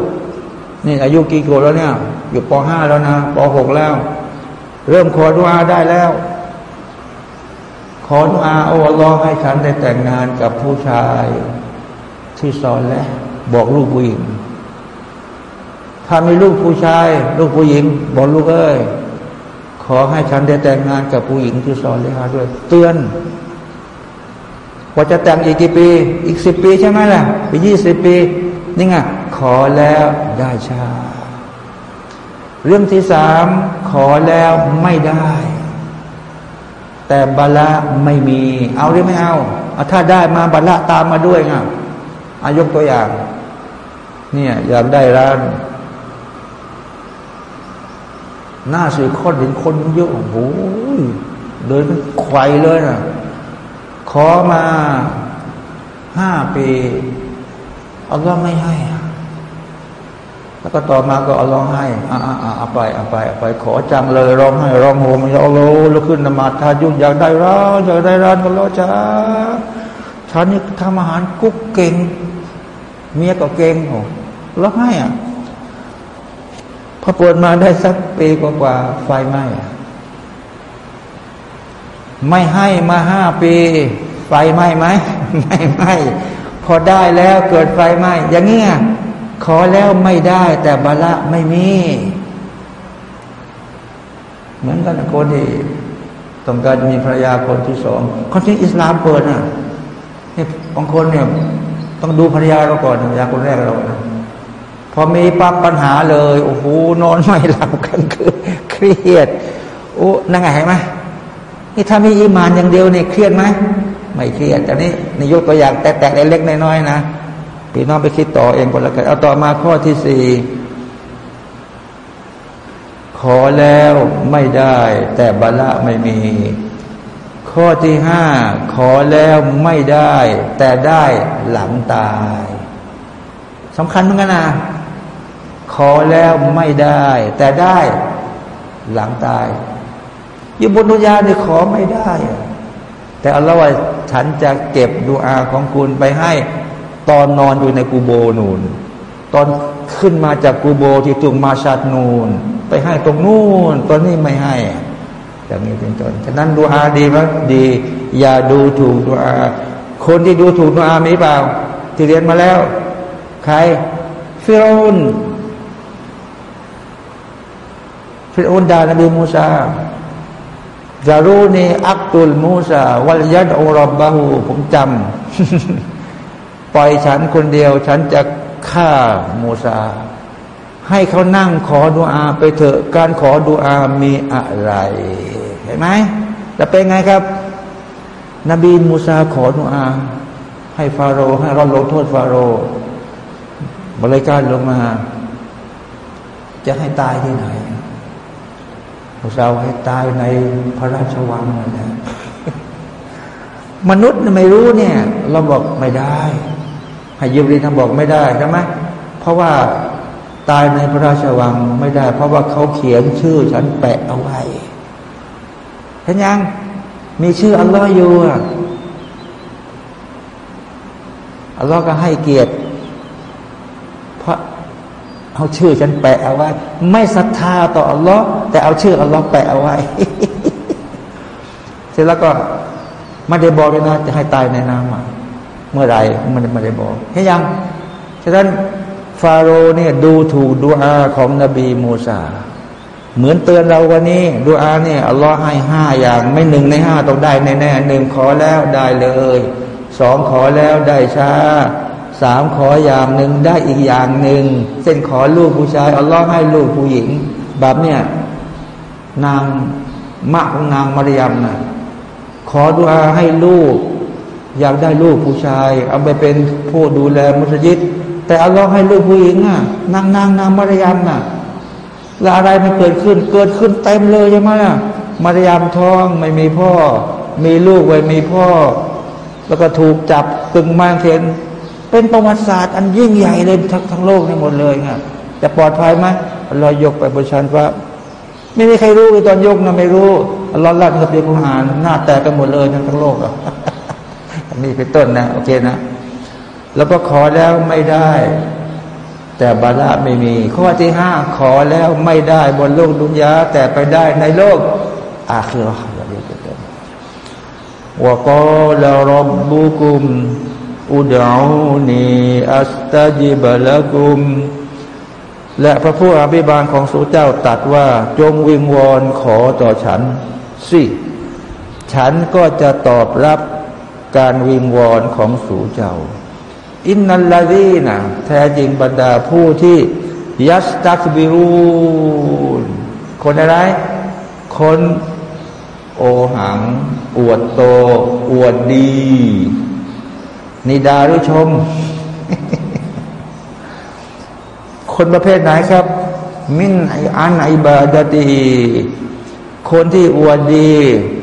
นี่อายุกี่ขวบแล้วเนี่ย อยู่ปห้าแล้วนะปหกแล้ว เริ่มขอดุอาได้แล้ว ขอดุอาโอ้ลอให้ฉันได้แต่งงานกับผู้ชาย ที่สอนแล้ว บอกลูกผู้หญิงถ้ามีลูกผู้ชาย ลูกผู้หญิง บอกลูกเอ้ยขอให้ฉันได้แต่งงานกับผู้หญิงที่สอนเลยฮะด้วย เตือนว่าจะแต่งอีกกี่ปี อีกสิบปีใช่ไหมล่ะอียี่สิบปี นี่ไงขอแล้วได้ชา เรื่องที่สามขอแล้วไม่ได้ แต่บาละไม่มี เอาหรือไม่เอาเอาถ้าได้มาบาละตามมาด้วยไงอายกตัวอย่าง เนี่ยอยากได้ร้านหน้าสื่อคนเห็นคนเยอะโอ้โหเดินเป็นไขวเลยนะขอมาห้าปี อัลลอฮ์ไม่ให้ แล้วก็ต่อมาก็อัลลอฮ์ให้อ่าอ่าเอาไปเอาไปเอาไป ขอจังเลยร้องให้ร้องโหมอย่าอัลลอฮ์ลุกขึ้นนมาทายุ่งอยากได้ร้านอยากได้ร้านก็รอจ้าฉันนี่ทำอาหารกุ๊กเก่ง เมียก็เก่งโอ้ร้องให้อะพอปวดมาได้สักปีกว่าไฟไหม้ไม่ให้มาห้าปี ไฟไหม้ไหมไม่ไหม้ พอได้แล้วเกิดไฟไหม้อย่างเงี้ยขอแล้วไม่ได้ แต่บาละไม่มี เหมือนกันคนที่ต้องการมีภรรยาคนที่สองคนที่อิสลามเปิดน่ะเนี่ยบางคนเนี่ยต้องดูภรรยาเราก่อนภรรยาคนแรกเรานะพอมีปั๊บปัญหาเลยโอ้โหนอนไม่หลับกันคือเครียดโอ้นั่งไงเห็นไหมนี่ถ้ามีอีมานอย่างเดียวเนี่ยเครียดไหม ไม่เครียดแต่นี้นยกตัวอย่างแตะๆเล็กๆน้อยๆนะพี่น้องไปคิดต่อเองก่อนล้วกันเอาต่อมาข้อที่สี่ขอแล้วไม่ได้ แต่บาละไม่มี ข้อที่ห้าขอแล้วไม่ได้ แต่ได้หลังตายสำคัญเหมือนกันนะขอแล้วไม่ได้ แต่ได้หลังตายอยู่บนดุนยาเนี่ยขอไม่ได้ แต่อัลลอฮ์ว่า ฉันจะเก็บดูอาของคุณไปให้ ตอนนอนอยู่ในกูโบนูน ตอนขึ้นมาจากกูโบที่ตุงมาชาดนูน ไปให้ตรงนู่นตอนนี้ไม่ให้อย่างนี้เป็นต้นฉะนั้นดูอาดีไหมดี อย่าดูถูกดูอา คนที่ดูถูกดูอามีเปล่า ที่เรียนมาแล้ว ใครฟิรูนฟิรูนดานบีมูซา จารูนีอักตุลมูซาวัลยัดอุรบบาหูผมจำปล่อยฉันคนเดียว ฉันจะฆ่ามูซา ให้เขานั่งขอดุอาไปเถอะการขอดุอามีอะไร เห็นไหมจะเป็นไงครับ นบีมูซาขอดุอา ให้ฟาโรห์ให้เราลงโทษฟาโรห์บริการลงมา จะให้ตายที่ไหน เราให้ตายในพระราชวังนะมนุษย์ไม่รู้เนี่ย เราบอกไม่ได้ให้ยิบรีทำบอกไม่ได้ใช่ไหมเพราะว่าตายในพระราชวังไม่ได้ เพราะว่าเขาเขียนชื่อฉันแปะเอาไว้เห็นยังมีชื่ออัลลอฮ์อยู่อัลลอฮ์ก็ให้เกียรติ เอาชื่อฉันแปะเอาไว้ ไม่ศรัทธาต่ออัลลอฮ์แต่เอาชื่ออัลลอฮ์แปะเอาไว้ เสร็จแล้วก็ไม่ได้บอกเลยนะ จะให้ตายในน้ำเมื่อไรมันไม่ได้บอกเห็นยังฉะนั้นฟาโรห์เนี่ยดูถูกดูอาของนบีมูซาเหมือนเตือนเราวันนี้ดูอาเนี่ยอัลลอฮ์ให้ห้าอย่าง ไม่หนึ่งในห้าต้องได้แน่ๆหนึ่งขอแล้วได้เลยสองขอแล้วได้ช้า สามขออย่างหนึ่งได้อีกอย่างหนึ่งเส้นขอลูกผู้ชายอัลลอฮ์ให้ลูกผู้หญิง แบบเนี้ยนางมะของนางมารยมนะขอดุอาให้ลูก อยากได้ลูกผู้ชาย เอาไปเป็นผู้ดูแลมุสยิดแต่อัลลอฮ์ให้ลูกผู้หญิงอะนางนางนางมารยมน่ะแล้วอะไรมันเกิดขึ้นเกิดขึ้นเต็มเลยใช่ไหมล่ะมารยมท้องไม่มีพ่อ มีลูกไว้มีพ่อ แล้วก็ถูกจับกึ่งมางเทน เป็นประวัติศาสตร์อันยิ่งใหญ่เลยทั้งทั้งโลกในหมดเลยไงจะปลอดภัยไหมเรายกไปบนชั้นว่า ไม่มีใครรู้เลยตอนยกนะไม่รู้อัลลอฮ์ลั่นกับเดียกุหานหน้าแตกกันหมดเลยทั้งทั้งโลกอะนี่เป็นต้นนะโอเคนะ แล้วก็ขอแล้วไม่ได้ แต่บาลาไม่มี ข้อที่ห้าขอแล้วไม่ได้บนโลกดุนยาแต่ไปได้ในโลกอาคือเราเรียกเป็นต้นว่าก็ลรบบุกุม อุดานีอัสตาจิบะละกุม และพระผู้อภิบาลของสูเจ้าตัดว่า จงวิงวอนขอต่อฉันสิ ฉันก็จะตอบรับการวิงวอนของสูเจ้า อินนัลลาดีนะแท้จริงบรรดาผู้ที่ยัสตักบิรูนคนอะไร คนโอหัง อวดโต อวดดี นิดาหรือชม คนประเภทไหนครับ มินไออันไอบาดตีคนที่อวดดี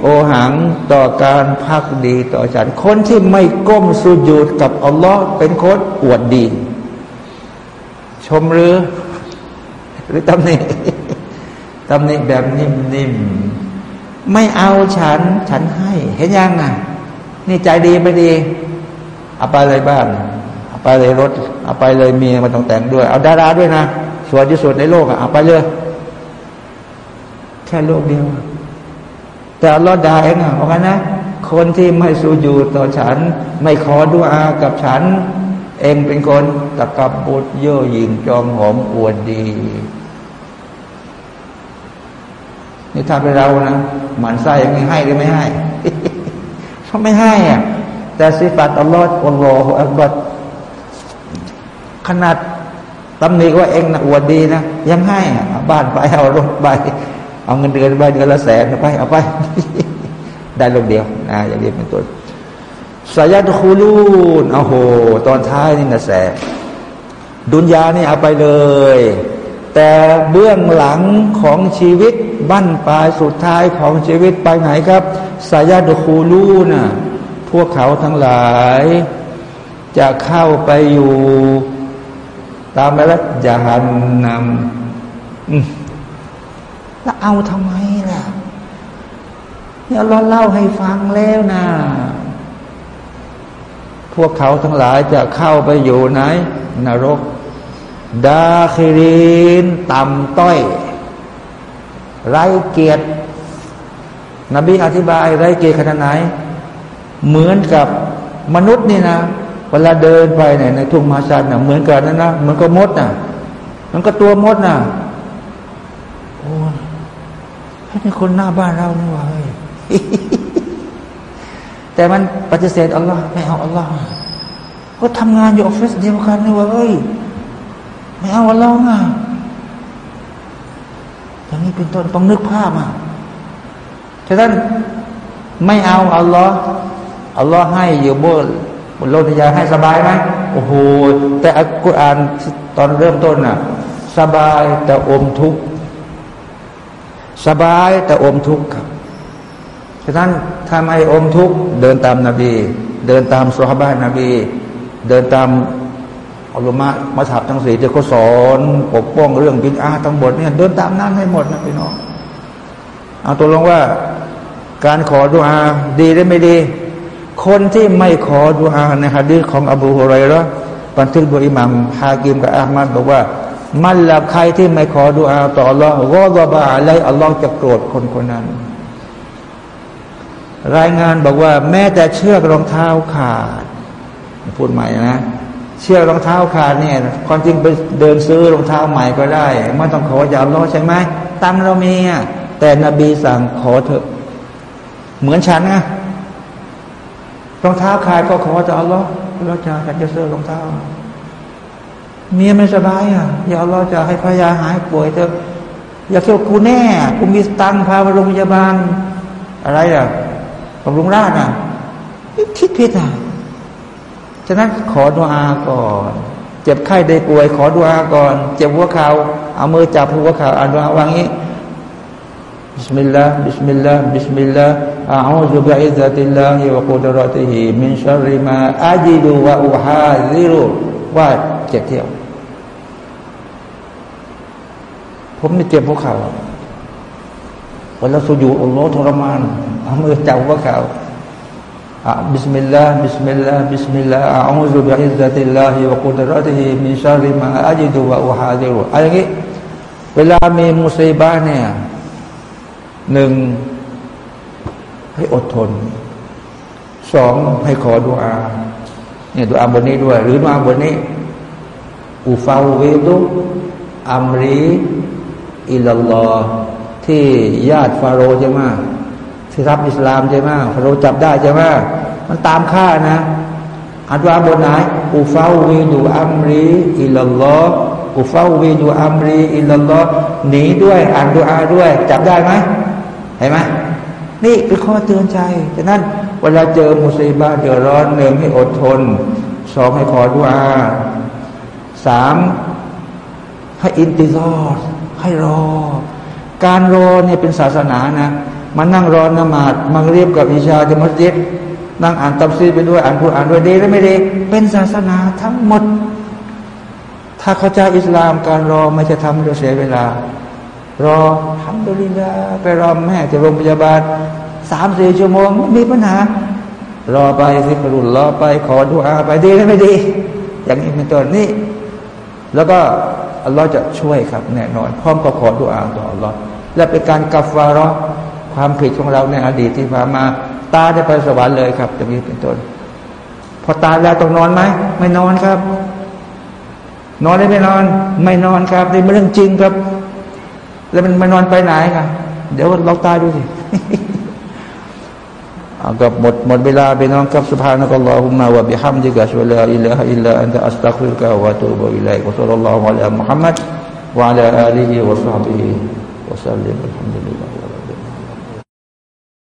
โอหังต่อการพักดีต่อฉันคนที่ไม่ก้มสุญูดกับอัลลอฮ์เป็นคนอวดดี ชมหรือ หรือตำหนิตำหนิแบบนิ่มๆไม่เอาฉัน ฉันให้ เห็นยังอะ นี่ใจดีไม่ดี เอาไปเลยบ้านเอาไปเลยรถ เอาไปเลยเมียมาต้องแต่งด้วย เอาดาราด้วยนะสวยที่สุดในโลกอะเอาไปเลยแค่โลกเดียว แต่ลอดดาเองอะเพราะงั้นนะคนที่ไม่สูญูต่อฉัน ไม่ขอดุอากับฉัน เองเป็นคนตะกับบุตรเย่อหยิ่งจอมหอมอวดดีนี่ถ้าเป็นเรานะหมันไส้ยังไงให้หรือไม่ให้เขาไม่ให้อะ แต่สิฟัตอัลลอฮ์อัลลอฮฺอักบัดขนาดตำหนิว่าเองนะอวดดีนะยังให้เอาบ้านไปเอารถไปเอาเงินเดือนไปเดือนละแสนไปเอาไป ได้ลงเดียวนะอย่างนี้เป็นต้นสายาตคูลูนโอ้โห ตอนท้ายนี่นะแสดุนยานี่เอาไปเลย แต่เบื้องหลังของชีวิตบั้นปลายสุดท้ายของชีวิตไปไหนครับสายาตคูลูน่ะ พวกเขาทั้งหลาย จะเข้าไปอยู่ ตามรัฐยานนำแล้วเอาทำไมล่ะเนี่ยเราเล่าให้ฟังแล้วนะพวกเขาทั้งหลายจะเข้าไปอยู่ไหน นรก ดาคิรินต่ำต้อย ไรเกียรตินบีอธิบายไรเกียรติขนาดไหน เหมือนกับมนุษย์นี่นะ เวลาเดินไปเนี่ยในทุ่งมาชันนะเหมือนกันนะนะเหมือนกับมดนะมันก็ตัวมดนะโอ้ให้เป็นคนหน้าบ้านเรานี่วะเฮ้ยแต่มันปฏิเสธอัลลอฮ์ไม่เอาอัลลอฮ์ก็ทำงานอยู่ออฟฟิศเดียวกันนี่วะเฮ้ยไม่เอาอัลลอฮ์อะอย่างนี้เป็นต้นต้องนึกภาพอะฉะนั้นไม่เอาอัลลอฮ์ อัลลอฮ์ให้อยู่บนบนโลกทยาให้สบายไหมโอ้โหแต่อัลกุรอานตอนเริ่มต้นน่ะ สบายแต่อมทุกข์สบายแต่อมทุกข์ครับฉะนั้นถ้าไม่อมทุกข์เดินตามนาบี เดินตามสุฮาบะนบี เดินตามอัลลอฮ์มามาถับทั้งสี่ที่เขาสอนปกป้องเรื่องบินอาทั้งหมดเนี่ยเดินตามนั้นให้หมดนะพี่น้องเอาตัวลงว่า การขอดุอาดีหรือไม่ดี คนที่ไม่ขอดุอาในฮะดีษของอบูฮุไรระบันทึกโดยอิหมัมฮากิมกับอามัดบอกว่า มันละใครที่ไม่ขอดุอาต่ออัลลอฮ์ก็บาอะไรอัลลอฮ์จะโกรธคนคนนั้น รายงานบอกว่า แม้แต่เชือกรองเท้าขาด พูดใหม่นะเชือกรองเท้าขาดเนี่ยความจริงไปเดินซื้อรองเท้าใหม่ก็ได้ ไม่ต้องขอจากอัลลอฮ์ใช่ไหมตังเรามีอะแต่นบีสั่งขอเถอะ เหมือนฉันนะ รองเท้าขาดก็ขอจะอัลลอฮ์เราจะฉันจะซื้อรองเท้าเมียไม่สบายอะอย่าอัลลอฮ์จะให้ภรรยาหายป่วยเถอะอยากเที่ยวกูแน่กูมีตังพาไปโรงพยาบาล อะไรอะบำรุงราชอะคิดผิดอะฉะนั้นขอดุอาก่อน เจ็บไข้ได้ป่วย ขอดุอาก่อน เจ็บหัวเข่าเอามือจับหัวเข่าอ่านดุอาวางนี้ بسم الله بسم الله بسم الله أعوذ بعزة الله وقدرته من شر ما أجد وأحاذر ว่าเจ็บเที่ยว ผมไม่เจ็บหัวเข่าวันละสุญูอัลลอฮ์ทรมานเอามือจับหัวเข่าบิสมิลลาห์บิสมิลลาห์บิสมิลลาห์อาอูซุบิอิซซาติลลาฮิวะกุดรติฮิมินชาริมาอัจิดุวะอุฮาดิรุอะไรอย่างนี้เวลามีมุสีบาเนี่ย หนึ่งให้อดทนสองให้ขอดุอาเนี่ยดุอาบทนี้ด้วย หรือดุอาบนนี้อูฟาวเวดุอัมรีอิลลอที่ญาติฟาโรใช่ไหมที่รับอิสลามใช่ไหมฟาโรจับได้ใช่ไหมมันตามฆ่านะอันว่าบนไหนอูฟาววีดูอัมรีอิลลออูฟาววีดูอัมรีอิลลอหนีด้วยอ่านดูอาด้วย จับได้ไหม เห็นไหมนี่เป็นข้อเตือนใจฉะนั้นเวลาเจอมุซีบะฮ์เดือดร้อนหนึ่งให้อดทนสองให้ขอดุอาสามให้อินติซอร์ให้รอ การรอเนี่ยเป็นศาสนานะมันนั่งรอนมาดมังเรียบกับอิชาที่มัสยิดนั่งอ่านตับซีไปด้วยอ่านคุรอ่านด้วยดีหรือไม่ดีเป็นศาสนาทั้งหมด ถ้าเข้าใจอิสลามการรอไม่จะทำให้เสียเวลา รอทำดุลิลาไปรอแม่ที่โรงพยาบาลสามสี่ชั่วโมงไม่มีปัญหา รอไปสิกรุลรอไปขอดุอาไปดีหรือไม่ดี อย่างนี้เป็นต้นนี่แล้วก็อัลลอฮ์จะช่วยครับแน่นอนพร้อมกับขอดุอาต่ออัลลอฮ์และเป็นการกัฟวาระความผิดของเราในอดีตที่ผ่านมาตาได้ไปสวรรค์เลยครับอย่างนี้เป็นต้นพอตายแล้วต้องนอนไหมไม่นอนครับ นอนได้ไม่นอน ไม่นอนครับนี่เป็นเรื่องจริงครับ แล้วมันมานอนไปไหนกันเดี๋ยวเราตายดูสิเอากับหมดหมดเวลาไปน้องกับสุภาพนักอัลลอฮุมะวะบิฮัมดิกะชวลาอิลลาฮอิลลาอันตะอัสตักฟิรกะวะตูบะอิลัยกะซัลลัลลอฮุอะลัยมุฮัมมัดวะอะลาอาลีฮิวะซอฮบิฮิวะซัลลิมอัลฮัมดุลิลลาฮ